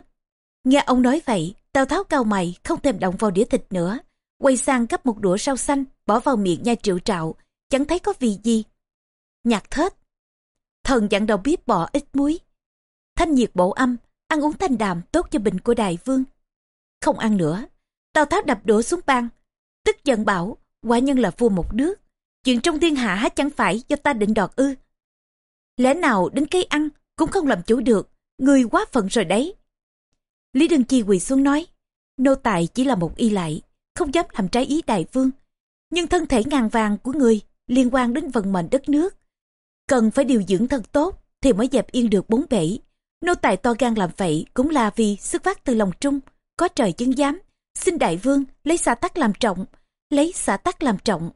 Nghe ông nói vậy, Tào Tháo cao mày không thèm động vào đĩa thịt nữa, quay sang gấp một đũa rau xanh, bỏ vào miệng nha triệu trạo, chẳng thấy có vị gì. Nhạc thết. Thần dặn đầu bếp bỏ ít muối. Thanh nhiệt bổ âm, ăn uống thanh đạm tốt cho bệnh của đại vương. Không ăn nữa, Tào Tháo đập đổ xuống băng, tức giận bảo, quả nhân là vua một nước. Chuyện trong thiên hạ há chẳng phải do ta định đoạt ư. Lẽ nào đến cái ăn cũng không làm chủ được, người quá phận rồi đấy. Lý Đương Chi quỳ xuống nói, nô tài chỉ là một y lại, không dám làm trái ý đại vương. Nhưng thân thể ngàn vàng của người liên quan đến vận mệnh đất nước. Cần phải điều dưỡng thật tốt thì mới dẹp yên được bốn bể. Nô tài to gan làm vậy cũng là vì xuất phát từ lòng trung, có trời chứng giám. Xin đại vương lấy xã tắc làm trọng, lấy xã tắc làm trọng.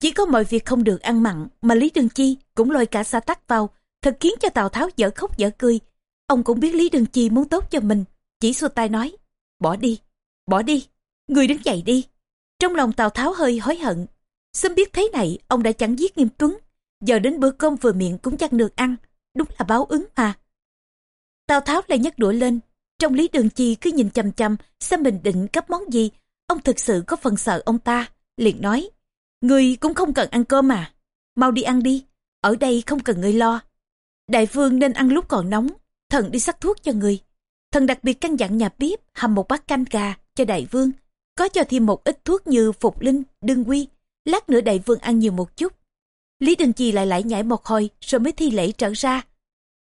Chỉ có mọi việc không được ăn mặn mà Lý Đương Chi cũng lôi cả xã tắc vào, thật khiến cho Tào Tháo dở khóc dở cười. Ông cũng biết Lý Đương Chi muốn tốt cho mình, chỉ xua tay nói, bỏ đi, bỏ đi, người đứng dậy đi. Trong lòng Tào Tháo hơi hối hận, sớm biết thế này ông đã chẳng giết nghiêm tuấn, giờ đến bữa cơm vừa miệng cũng chẳng được ăn, đúng là báo ứng mà. Tào Tháo lại nhấc đũa lên, trong Lý Đường Chi cứ nhìn chăm chăm xem mình định cấp món gì, ông thực sự có phần sợ ông ta, liền nói, người cũng không cần ăn cơm mà, mau đi ăn đi, ở đây không cần người lo. Đại vương nên ăn lúc còn nóng, thần đi sắc thuốc cho người. Thần đặc biệt căn dặn nhà bếp hầm một bát canh gà cho đại vương, có cho thêm một ít thuốc như phục linh, đương quy, lát nữa đại vương ăn nhiều một chút. Lý Đình Chi lại lại nhảy một hồi rồi mới thi lễ trở ra.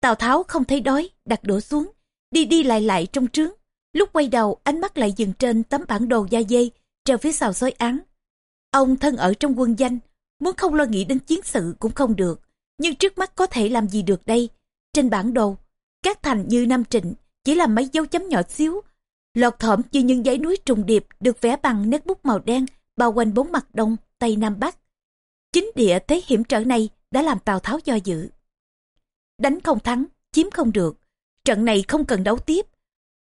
Tào Tháo không thấy đói, đặt đổ xuống, đi đi lại lại trong trướng. Lúc quay đầu, ánh mắt lại dừng trên tấm bản đồ da dây, treo phía sau xói án. Ông thân ở trong quân danh, muốn không lo nghĩ đến chiến sự cũng không được. Nhưng trước mắt có thể làm gì được đây? Trên bản đồ, các thành như Nam Trịnh chỉ là mấy dấu chấm nhỏ xíu. Lọt thỏm như những dãy núi trùng điệp được vẽ bằng nét bút màu đen bao quanh bốn mặt đông, tây nam bắc. Chính địa thế hiểm trở này đã làm Tào Tháo do dự. Đánh không thắng, chiếm không được. Trận này không cần đấu tiếp.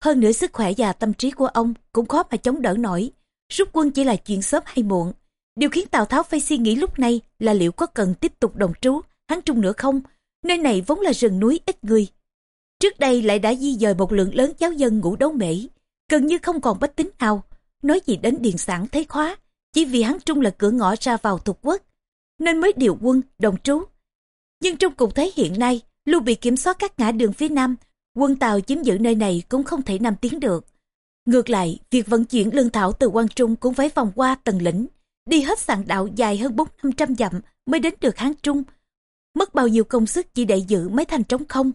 Hơn nữa sức khỏe và tâm trí của ông cũng khó mà chống đỡ nổi. Rút quân chỉ là chuyện sớm hay muộn. Điều khiến Tào Tháo phải suy nghĩ lúc này là liệu có cần tiếp tục đồng trú, hắn trung nữa không? Nơi này vốn là rừng núi ít người. Trước đây lại đã di dời một lượng lớn giáo dân ngủ đấu mễ. Gần như không còn bách tính nào. Nói gì đến điền sản thế khóa. Chỉ vì hắn trung là cửa ngõ ra vào thuộc quốc. Nên mới điều quân, đồng trú. Nhưng trong Cục thế hiện nay, Lưu bị kiểm soát các ngã đường phía nam, quân Tàu chiếm giữ nơi này cũng không thể nam tiến được. Ngược lại, việc vận chuyển lương thảo từ quan Trung cũng phải vòng qua tầng lĩnh, đi hết sàn đạo dài hơn bốn năm trăm dặm mới đến được Hán Trung. Mất bao nhiêu công sức chỉ để giữ mấy thành trống không.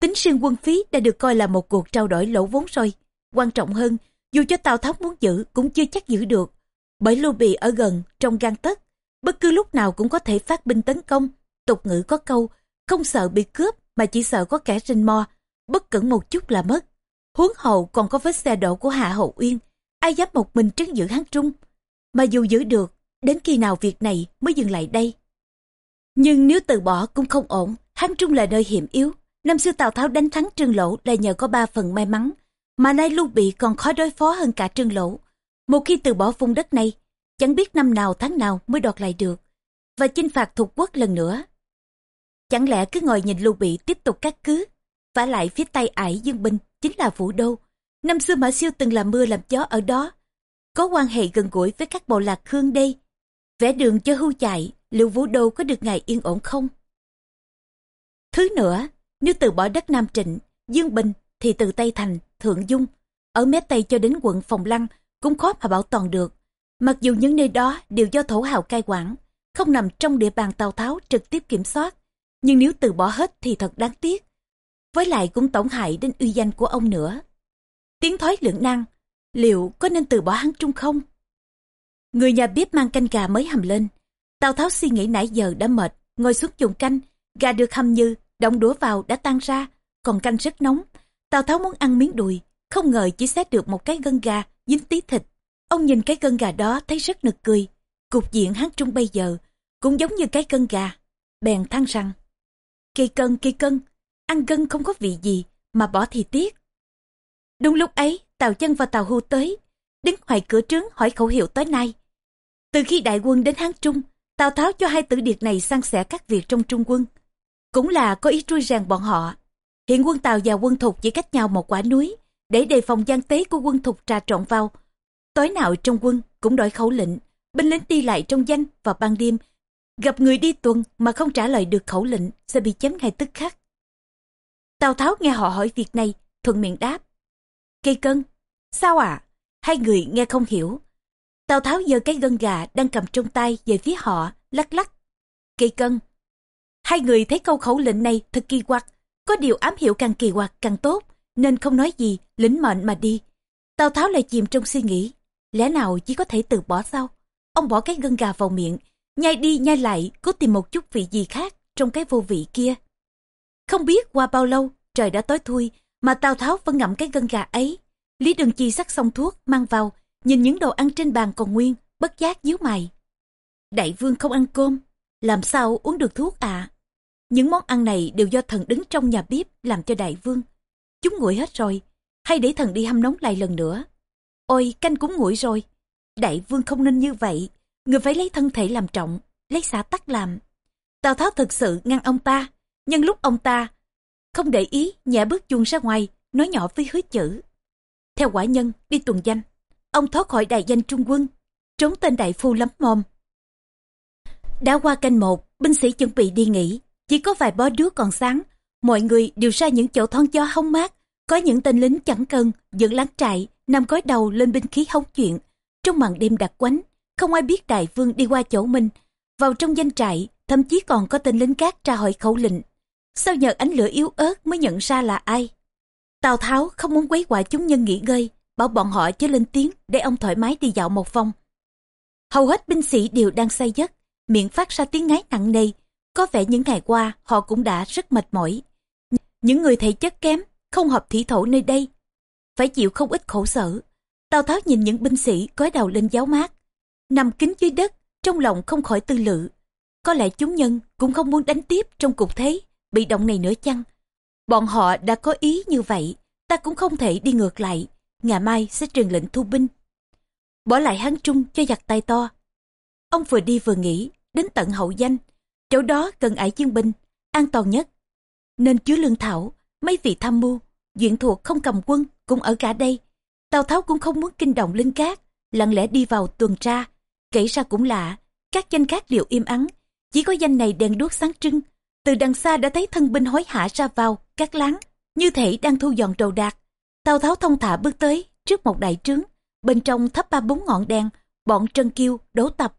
Tính riêng quân phí đã được coi là một cuộc trao đổi lỗ vốn rồi. Quan trọng hơn, dù cho Tào Tháo muốn giữ cũng chưa chắc giữ được. Bởi Lưu Bị ở gần, trong gan tất, bất cứ lúc nào cũng có thể phát binh tấn công. Tục ngữ có câu, không sợ bị cướp mà chỉ sợ có kẻ rình mò, bất cẩn một chút là mất. Huống hậu còn có vết xe đổ của Hạ Hậu Uyên, ai dám một mình trấn giữ Hán Trung. Mà dù giữ được, đến khi nào việc này mới dừng lại đây. Nhưng nếu từ bỏ cũng không ổn, Hán Trung là nơi hiểm yếu. Năm xưa Tào Tháo đánh thắng Trương Lỗ là nhờ có ba phần may mắn, mà nay Lưu Bị còn khó đối phó hơn cả Trương Lỗ. Một khi từ bỏ vùng đất này, chẳng biết năm nào tháng nào mới đoạt lại được, và chinh phạt thuộc quốc lần nữa. Chẳng lẽ cứ ngồi nhìn Lưu Bị tiếp tục cắt cứ, và lại phía tây ải Dương Bình chính là Vũ Đô. Năm xưa Mã Siêu từng làm mưa làm gió ở đó, có quan hệ gần gũi với các bộ lạc Khương đây. Vẽ đường cho hưu chạy, liệu Vũ Đô có được ngày yên ổn không? Thứ nữa, nếu từ bỏ đất Nam Trịnh, Dương Bình thì từ Tây Thành, Thượng Dung, ở mé Tây cho đến quận Phòng Lăng cũng khó mà bảo toàn được. Mặc dù những nơi đó đều do thổ hào cai quản, không nằm trong địa bàn Tào Tháo trực tiếp kiểm soát, nhưng nếu từ bỏ hết thì thật đáng tiếc. Với lại cũng tổn hại đến uy danh của ông nữa. Tiếng thói lưỡng năng, liệu có nên từ bỏ hắn trung không? Người nhà bếp mang canh gà mới hầm lên. Tào Tháo suy nghĩ nãy giờ đã mệt, ngồi xuống dùng canh, gà được hầm như, động đũa vào đã tan ra, còn canh rất nóng. Tào Tháo muốn ăn miếng đùi, không ngờ chỉ xé được một cái gân gà, dính tí thịt. Ông nhìn cái gân gà đó thấy rất nực cười. Cục diện hắn trung bây giờ, cũng giống như cái gân gà. Bèn than rằng, Kỳ cân kỳ cân, ăn gân không có vị gì mà bỏ thì tiếc. Đúng lúc ấy, tàu Chân và tàu Hưu tới, đứng ngoài cửa trướng hỏi khẩu hiệu tối nay. Từ khi đại quân đến Hán Trung, Tào Tháo cho hai tử điệt này san sẻ các việc trong trung quân. Cũng là có ý trui rèn bọn họ. Hiện quân tàu và quân Thục chỉ cách nhau một quả núi, để đề phòng gian tế của quân Thục trà trộn vào. Tối nào trong quân cũng đổi khẩu lệnh, binh lính đi lại trong danh vào ban đêm, gặp người đi tuần mà không trả lời được khẩu lệnh sẽ bị chém ngay tức khắc. Tào Tháo nghe họ hỏi việc này, thuận miệng đáp. Cây cân, sao ạ? À? Hai người nghe không hiểu. Tào Tháo giơ cái gân gà đang cầm trong tay về phía họ, lắc lắc. Cây cân. Hai người thấy câu khẩu lệnh này thật kỳ quặc, có điều ám hiệu càng kỳ quặc càng tốt, nên không nói gì, lĩnh mệnh mà đi. Tào Tháo lại chìm trong suy nghĩ, lẽ nào chỉ có thể từ bỏ sao? Ông bỏ cái gân gà vào miệng, nhai đi nhai lại, cố tìm một chút vị gì khác trong cái vô vị kia. Không biết qua bao lâu, trời đã tối thui, mà Tào Tháo vẫn ngậm cái gân gà ấy. Lý Đường Chi sắc xong thuốc, mang vào, nhìn những đồ ăn trên bàn còn nguyên, bất giác díu mày. Đại vương không ăn cơm, làm sao uống được thuốc à? Những món ăn này đều do thần đứng trong nhà bếp làm cho đại vương. Chúng nguội hết rồi, hay để thần đi hâm nóng lại lần nữa. Ôi, canh cũng nguội rồi. Đại vương không nên như vậy, người phải lấy thân thể làm trọng, lấy xã tắc làm. Tào Tháo thực sự ngăn ông ta, nhưng lúc ông ta không để ý nhẹ bước chuông ra ngoài, nói nhỏ với hứa chữ. Theo quả nhân, đi tuần danh, ông thoát khỏi đại danh trung quân, trốn tên đại phu lắm mồm. Đã qua canh một, binh sĩ chuẩn bị đi nghỉ, chỉ có vài bó đứa còn sáng, mọi người đều ra những chỗ thon gió hóng mát, có những tên lính chẳng cần, dựng láng trại, nằm gói đầu lên binh khí hóng chuyện. Trong màn đêm đặc quánh, không ai biết đại vương đi qua chỗ mình. Vào trong danh trại, thậm chí còn có tên lính cát tra hỏi khẩu lệnh. sau nhờ ánh lửa yếu ớt mới nhận ra là ai? Tào Tháo không muốn quấy quả chúng nhân nghỉ ngơi, bảo bọn họ chớ lên tiếng để ông thoải mái đi dạo một vòng. Hầu hết binh sĩ đều đang say giấc, miệng phát ra tiếng ngáy nặng nề. Có vẻ những ngày qua họ cũng đã rất mệt mỏi. Những người thể chất kém, không hợp thủy thổ nơi đây, phải chịu không ít khổ sở. Tào Tháo nhìn những binh sĩ cúi đầu lên giáo mát, nằm kín dưới đất, trong lòng không khỏi tư lự. Có lẽ chúng nhân cũng không muốn đánh tiếp trong cục thế, bị động này nữa chăng? Bọn họ đã có ý như vậy, ta cũng không thể đi ngược lại, ngày mai sẽ truyền lệnh thu binh. Bỏ lại hán trung cho giặc tay to. Ông vừa đi vừa nghĩ, đến tận hậu danh, chỗ đó cần ải chiến binh, an toàn nhất. Nên chứa lương thảo, mấy vị tham mưu, duyện thuộc không cầm quân cũng ở cả đây. Tào Tháo cũng không muốn kinh động linh cát, lặng lẽ đi vào tuần tra. Kể ra cũng lạ, các danh khác đều im ắng, chỉ có danh này đèn đuốc sáng trưng. Từ đằng xa đã thấy thân binh hối hả ra vào, các láng, như thể đang thu dọn đồ đạc. Tào Tháo thông thả bước tới, trước một đại trướng, bên trong thấp ba bốn ngọn đèn, bọn Trân Kiêu, đấu Tập.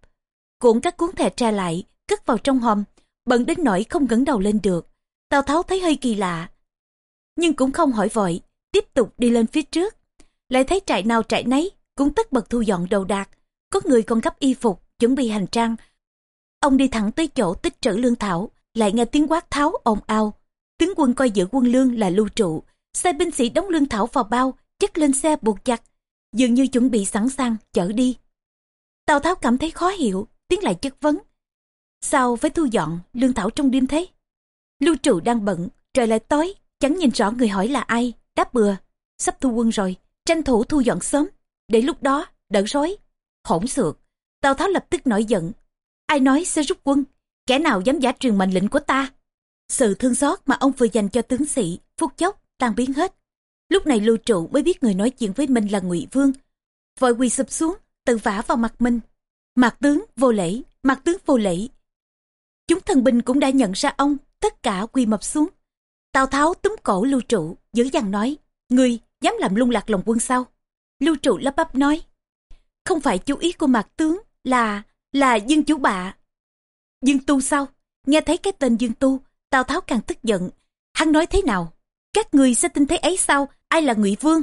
Cuộn các cuốn thẻ tra lại, cất vào trong hòm, bận đến nỗi không ngẩng đầu lên được. Tào Tháo thấy hơi kỳ lạ, nhưng cũng không hỏi vội, tiếp tục đi lên phía trước. Lại thấy trại nào trại nấy, cũng tất bật thu dọn đồ đạc. Có người còn gấp y phục, chuẩn bị hành trang. Ông đi thẳng tới chỗ tích trữ lương thảo, lại nghe tiếng quát tháo ồn ào. Tướng quân coi giữ quân lương là lưu trụ, sai binh sĩ đóng lương thảo vào bao, chất lên xe buộc chặt, dường như chuẩn bị sẵn sàng chở đi. Tào Tháo cảm thấy khó hiểu, tiến lại chất vấn. Sao phải thu dọn lương thảo trong đêm thế? Lưu trụ đang bận, trời lại tối, Chẳng nhìn rõ người hỏi là ai, đáp bừa. Sắp thu quân rồi, tranh thủ thu dọn sớm, để lúc đó đỡ rối. Hỗn xược, Tào Tháo lập tức nổi giận. Ai nói sẽ rút quân, kẻ nào dám giả truyền mệnh lệnh của ta. Sự thương xót mà ông vừa dành cho tướng sĩ, phút chốc, tan biến hết. Lúc này lưu trụ mới biết người nói chuyện với mình là ngụy Vương. Vội quỳ sụp xuống, tự vả vào mặt mình. Mặt tướng vô lễ, mặt tướng vô lễ. Chúng thần binh cũng đã nhận ra ông, tất cả quy mập xuống. Tào Tháo túm cổ lưu trụ, dữ dằn nói, ngươi dám làm lung lạc lòng quân sao? Lưu trụ lắp bắp nói, không phải chú ý của mặt tướng là, là Dương chủ bạ. Dương tu sao? Nghe thấy cái tên Dương tu, Tào Tháo càng tức giận. Hắn nói thế nào? Các người sẽ tin thế ấy sao? Ai là Ngụy Vương?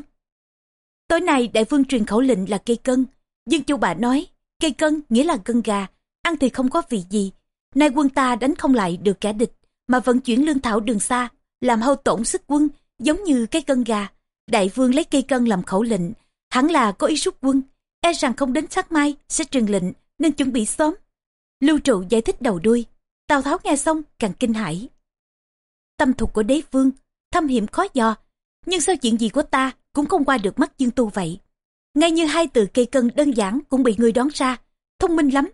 Tối nay đại vương truyền khẩu lệnh là cây cân. Dương chủ bạ nói, cây cân nghĩa là cân gà, ăn thì không có vị gì. Nay quân ta đánh không lại được kẻ địch, mà vận chuyển lương thảo đường xa, làm hao tổn sức quân, giống như cái cân gà. Đại vương lấy cây cân làm khẩu lệnh, hẳn là có ý rút quân, e rằng không đến sáng mai sẽ truyền lệnh nên chuẩn bị sớm. Lưu trụ giải thích đầu đuôi, Tào Tháo nghe xong càng kinh hãi. Tâm thuật của đế vương, thâm hiểm khó dò, nhưng sao chuyện gì của ta cũng không qua được mắt dương tu vậy. Ngay như hai từ cây cân đơn giản cũng bị ngươi đoán ra, thông minh lắm.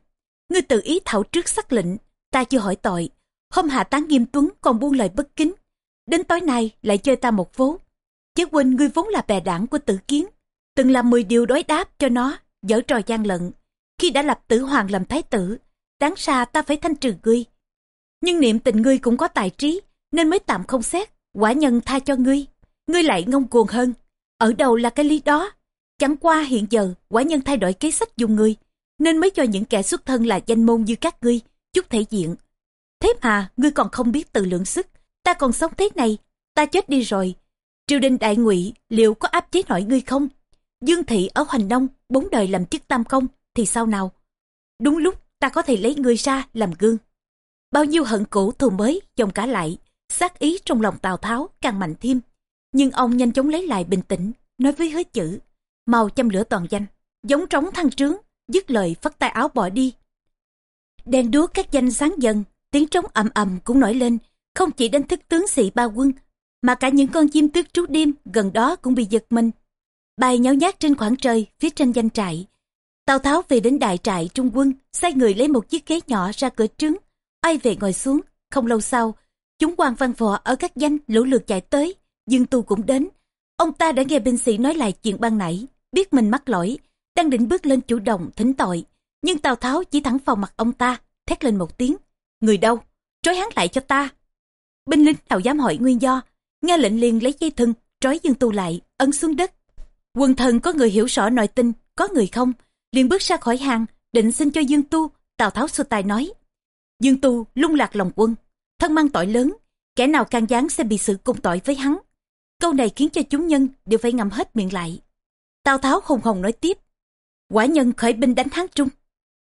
Ngươi tự ý thảo trước sắc lệnh, ta chưa hỏi tội. Hôm hạ tán nghiêm tuấn còn buông lời bất kính, Đến tối nay lại chơi ta một vố. Chứ quên ngươi vốn là bè đảng của tử kiến. Từng làm 10 điều đối đáp cho nó, dở trò gian lận. Khi đã lập tử hoàng làm thái tử, đáng xa ta phải thanh trừ ngươi. Nhưng niệm tình ngươi cũng có tài trí, nên mới tạm không xét, quả nhân tha cho ngươi. Ngươi lại ngông cuồng hơn. Ở đâu là cái lý đó? Chẳng qua hiện giờ, quả nhân thay đổi kế sách dùng ngươi, nên mới cho những kẻ xuất thân là danh môn như các ngươi, chút thể diện. Thế mà, ngươi còn không biết tự lượng sức. Ta còn sống thế này, ta chết đi rồi. Triều đình đại ngụy liệu có áp chế nổi ngươi không? Dương thị ở Hoành Đông bốn đời làm chức tam công, thì sao nào? Đúng lúc ta có thể lấy ngươi ra làm gương. Bao nhiêu hận cũ thù mới chồng cả lại, sát ý trong lòng Tào Tháo càng mạnh thêm. Nhưng ông nhanh chóng lấy lại bình tĩnh, nói với hứa chữ, màu châm lửa toàn danh, giống trống thăng trướng, dứt lời phất tay áo bỏ đi. Đèn đúa các danh sáng dần, tiếng trống ầm ầm cũng nổi lên, không chỉ đánh thức tướng sĩ ba quân, mà cả những con chim tước trú đêm gần đó cũng bị giật mình. Bay nháo nhác trên khoảng trời phía trên danh trại. Tào Tháo về đến đại trại trung quân, sai người lấy một chiếc ghế nhỏ ra cửa trướng, ai về ngồi xuống. Không lâu sau, chúng quan văn võ ở các danh lũ lượt chạy tới, Dương Tu cũng đến. Ông ta đã nghe binh sĩ nói lại chuyện ban nãy, biết mình mắc lỗi, đang định bước lên chủ động thỉnh tội. Nhưng Tào Tháo chỉ thẳng vào mặt ông ta, thét lên một tiếng. Người đâu? Trói hắn lại cho ta. Binh lính nào dám hỏi nguyên do, nghe lệnh liền lấy dây thừng, trói Dương Tu lại, ấn xuống đất. Quân thần có người hiểu rõ nội tin, có người không, liền bước ra khỏi hàng, định xin cho Dương Tu, Tào Tháo xua tài nói. Dương Tu lung lạc lòng quân, thân mang tội lớn, kẻ nào can gián sẽ bị xử cùng tội với hắn. Câu này khiến cho chúng nhân đều phải ngậm hết miệng lại. Tào Tháo hùng hồng nói tiếp. Quả nhân khởi binh đánh Hán Trung,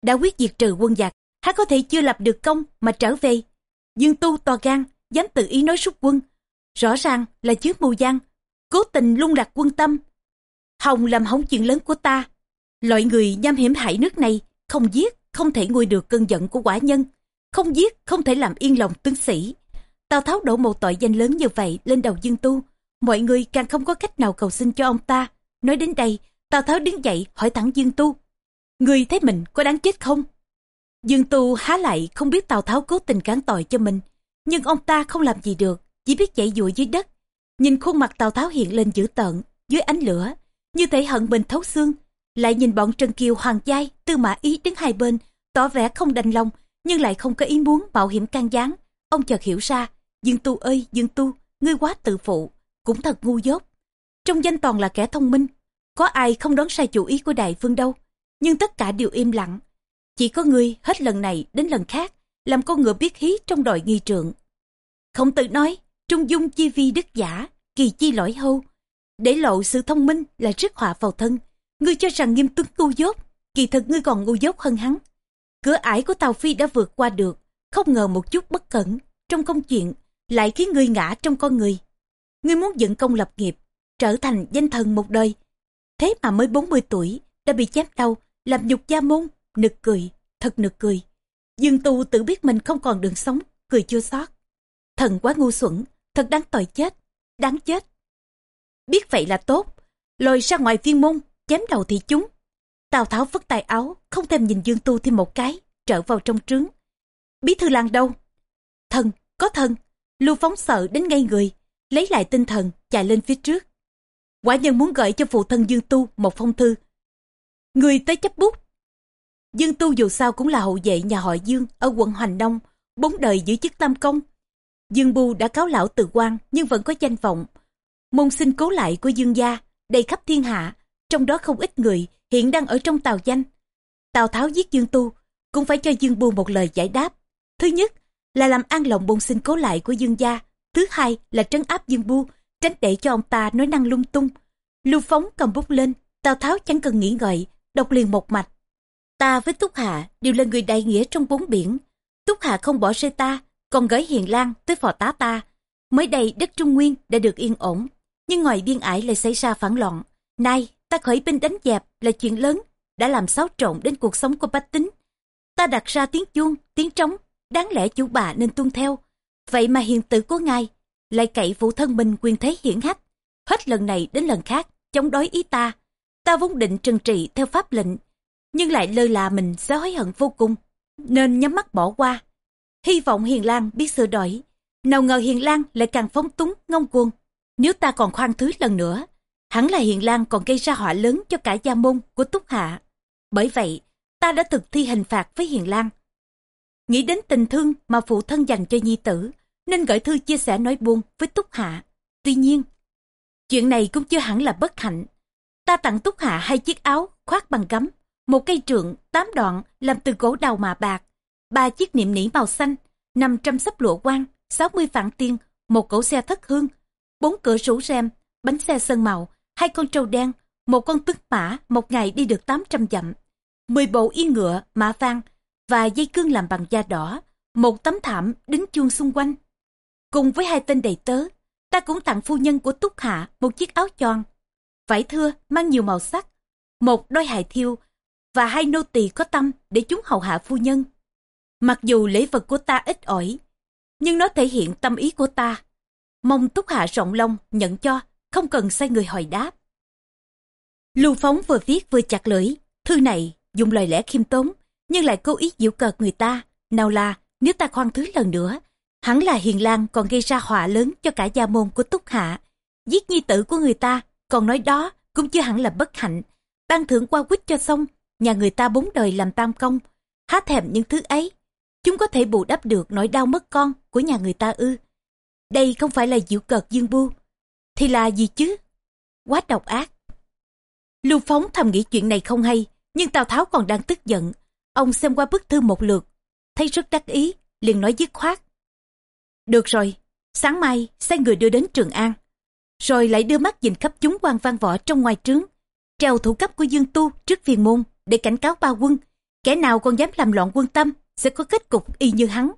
đã quyết diệt trừ quân giặc, hắn có thể chưa lập được công mà trở về. Dương Tu to gan, dám tự ý nói rút quân. Rõ ràng là chứa mù gian, cố tình lung lạc quân tâm. Hồng làm hỏng chuyện lớn của ta. Loại người nham hiểm hại nước này, không giết, không thể nguôi được cơn giận của quả nhân. Không giết, không thể làm yên lòng tướng sĩ. Tào Tháo đổ một tội danh lớn như vậy lên đầu Dương Tu. Mọi người càng không có cách nào cầu xin cho ông ta. Nói đến đây, Tào Tháo đứng dậy hỏi thẳng Dương Tu. Người thấy mình có đáng chết không? Dương Tu há lại không biết Tào Tháo cố tình cán tội cho mình. Nhưng ông ta không làm gì được, chỉ biết chạy dụi dưới đất. Nhìn khuôn mặt Tào Tháo hiện lên dữ tợn, dưới ánh lửa, như thể hận mình thấu xương. Lại nhìn bọn Trần Kiều Hoàng Giai, Tư Mã Ý đứng hai bên, tỏ vẻ không đành lòng, nhưng lại không có ý muốn mạo hiểm can gián. Ông chợt hiểu ra, Dương Tu ơi, Dương Tu, ngươi quá tự phụ, cũng thật ngu dốt. Trong danh toàn là kẻ thông minh, có ai không đoán sai chủ ý của đại Vương đâu, nhưng tất cả đều im lặng. Chỉ có ngươi hết lần này đến lần khác, làm con ngựa biết hí trong đội nghi trượng. Không tự nói, trung dung chi vi đức giả, kỳ chi lỗi hâu. Để lộ sự thông minh là rước họa vào thân. Ngươi cho rằng nghiêm tuấn ngu dốt, kỳ thực ngươi còn ngu dốt hơn hắn. Cửa ải của Tàu Phi đã vượt qua được, không ngờ một chút bất cẩn trong công chuyện lại khiến ngươi ngã trong con người. Ngươi muốn dựng công lập nghiệp, trở thành danh thần một đời. Thế mà mới 40 tuổi, đã bị chém đau, làm nhục gia môn, nực cười, thật nực cười. Dương Tu tự biết mình không còn đường sống, cười chua xót. Thần quá ngu xuẩn, thật đáng tội chết, đáng chết. Biết vậy là tốt, lôi ra ngoài viên môn, chém đầu thì chúng. Tào Tháo vứt tay áo, không thèm nhìn Dương Tu thêm một cái, trở vào trong trướng. Bí thư làng đâu? Thần, có thần. Lưu phóng sợ đến ngay người, lấy lại tinh thần, chạy lên phía trước. Quả nhân muốn gửi cho phụ thân Dương Tu một phong thư. Người tới chấp bút. Dương Tu dù sao cũng là hậu vệ nhà họ Dương ở quận Hoành Đông, bốn đời giữ chức tam công. Dương Bu đã cáo lão từ quan nhưng vẫn có danh vọng. Môn sinh cố lại của Dương gia, đầy khắp thiên hạ, trong đó không ít người hiện đang ở trong tàu danh. Tào Tháo giết Dương Tu, cũng phải cho Dương Bu một lời giải đáp. Thứ nhất là làm an lòng môn sinh cố lại của Dương gia. Thứ hai là trấn áp Dương Bu, tránh để cho ông ta nói năng lung tung. Lưu Phóng cầm bút lên, Tào Tháo chẳng cần nghĩ ngợi, đọc liền một mạch. Ta với Túc Hạ đều là người đại nghĩa trong bốn biển. Túc Hạ không bỏ rơi ta, còn gửi Hiền Lan tới phò tá ta. Mới đây đất Trung Nguyên đã được yên ổn, nhưng ngoài biên ải lại xảy ra phản loạn. Nay, ta khởi binh đánh dẹp là chuyện lớn, đã làm xáo trộn đến cuộc sống của bách tính. Ta đặt ra tiếng chuông, tiếng trống, đáng lẽ chủ bà nên tuân theo. Vậy mà hiền tử của ngài lại cậy phụ thân mình quyền thế hiển hách. Hết lần này đến lần khác, chống đối ý ta. Ta vốn định trừng trị theo pháp lệnh, nhưng lại lơ là mình sẽ hối hận vô cùng, nên nhắm mắt bỏ qua. Hy vọng Hiền Lan biết sửa đổi. Nào ngờ Hiền Lan lại càng phóng túng, ngông cuồng. Nếu ta còn khoan thứ lần nữa, hẳn là Hiền Lan còn gây ra họa lớn cho cả gia môn của Túc Hạ. Bởi vậy, ta đã thực thi hình phạt với Hiền Lan. nghĩ đến tình thương mà phụ thân dành cho nhi tử, nên gửi thư chia sẻ nói buông với Túc Hạ. Tuy nhiên, chuyện này cũng chưa hẳn là bất hạnh. Ta tặng Túc Hạ hai chiếc áo khoác bằng gấm, một cây trượng tám đoạn làm từ gỗ đào mạ bạc, ba chiếc niệm nỉ màu xanh, 500 sấp lụa quang, 60 phản tiên, một cỗ xe thất hương, bốn cửa rủ rem, bánh xe sơn màu, hai con trâu đen, một con tức mã một ngày đi được 800 dặm, 10 bộ yên ngựa, mã vang và dây cương làm bằng da đỏ, một tấm thảm đính chuông xung quanh. Cùng với hai tên đầy tớ, ta cũng tặng phu nhân của Túc Hạ một chiếc áo choàng, vải thưa mang nhiều màu sắc, một đôi hài thiêu và hai nô tỳ có tâm để chúng hầu hạ phu nhân. Mặc dù lễ vật của ta ít ỏi, nhưng nó thể hiện tâm ý của ta. Mong Túc Hạ rộng lòng nhận cho, không cần sai người hỏi đáp. Lưu Phóng vừa viết vừa chặt lưỡi, thư này dùng lời lẽ khiêm tốn, nhưng lại cố ý giễu cợt người ta. Nào là, nếu ta khoan thứ lần nữa, hẳn là Hiền Lan còn gây ra họa lớn cho cả gia môn của Túc Hạ. Giết nhi tử của người ta, còn nói đó cũng chưa hẳn là bất hạnh. Ban thưởng qua quýt cho xong, nhà người ta bốn đời làm tam công. Há thèm những thứ ấy, chúng có thể bù đắp được nỗi đau mất con của nhà người ta ư. Đây không phải là diệu cợt dương bu, thì là gì chứ? Quá độc ác. Lưu Phóng thầm nghĩ chuyện này không hay, nhưng Tào Tháo còn đang tức giận. Ông xem qua bức thư một lượt, thấy rất đắc ý, liền nói dứt khoát. Được rồi, sáng mai sai người đưa đến Trường An. Rồi lại đưa mắt nhìn khắp chúng quan văn võ trong ngoài trướng, treo thủ cấp của Dương Tu trước viên môn để cảnh cáo ba quân. Kẻ nào còn dám làm loạn quân tâm sẽ có kết cục y như hắn.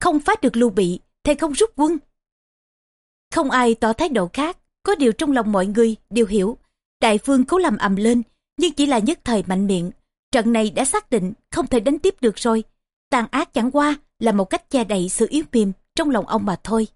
Không phá được lưu bị thì không rút quân. Không ai tỏ thái độ khác, có điều trong lòng mọi người đều hiểu. Đại phương cố làm ầm lên, nhưng chỉ là nhất thời mạnh miệng. Trận này đã xác định không thể đánh tiếp được rồi. Tàn ác chẳng qua là một cách che đậy sự yếu mềm trong lòng ông mà thôi.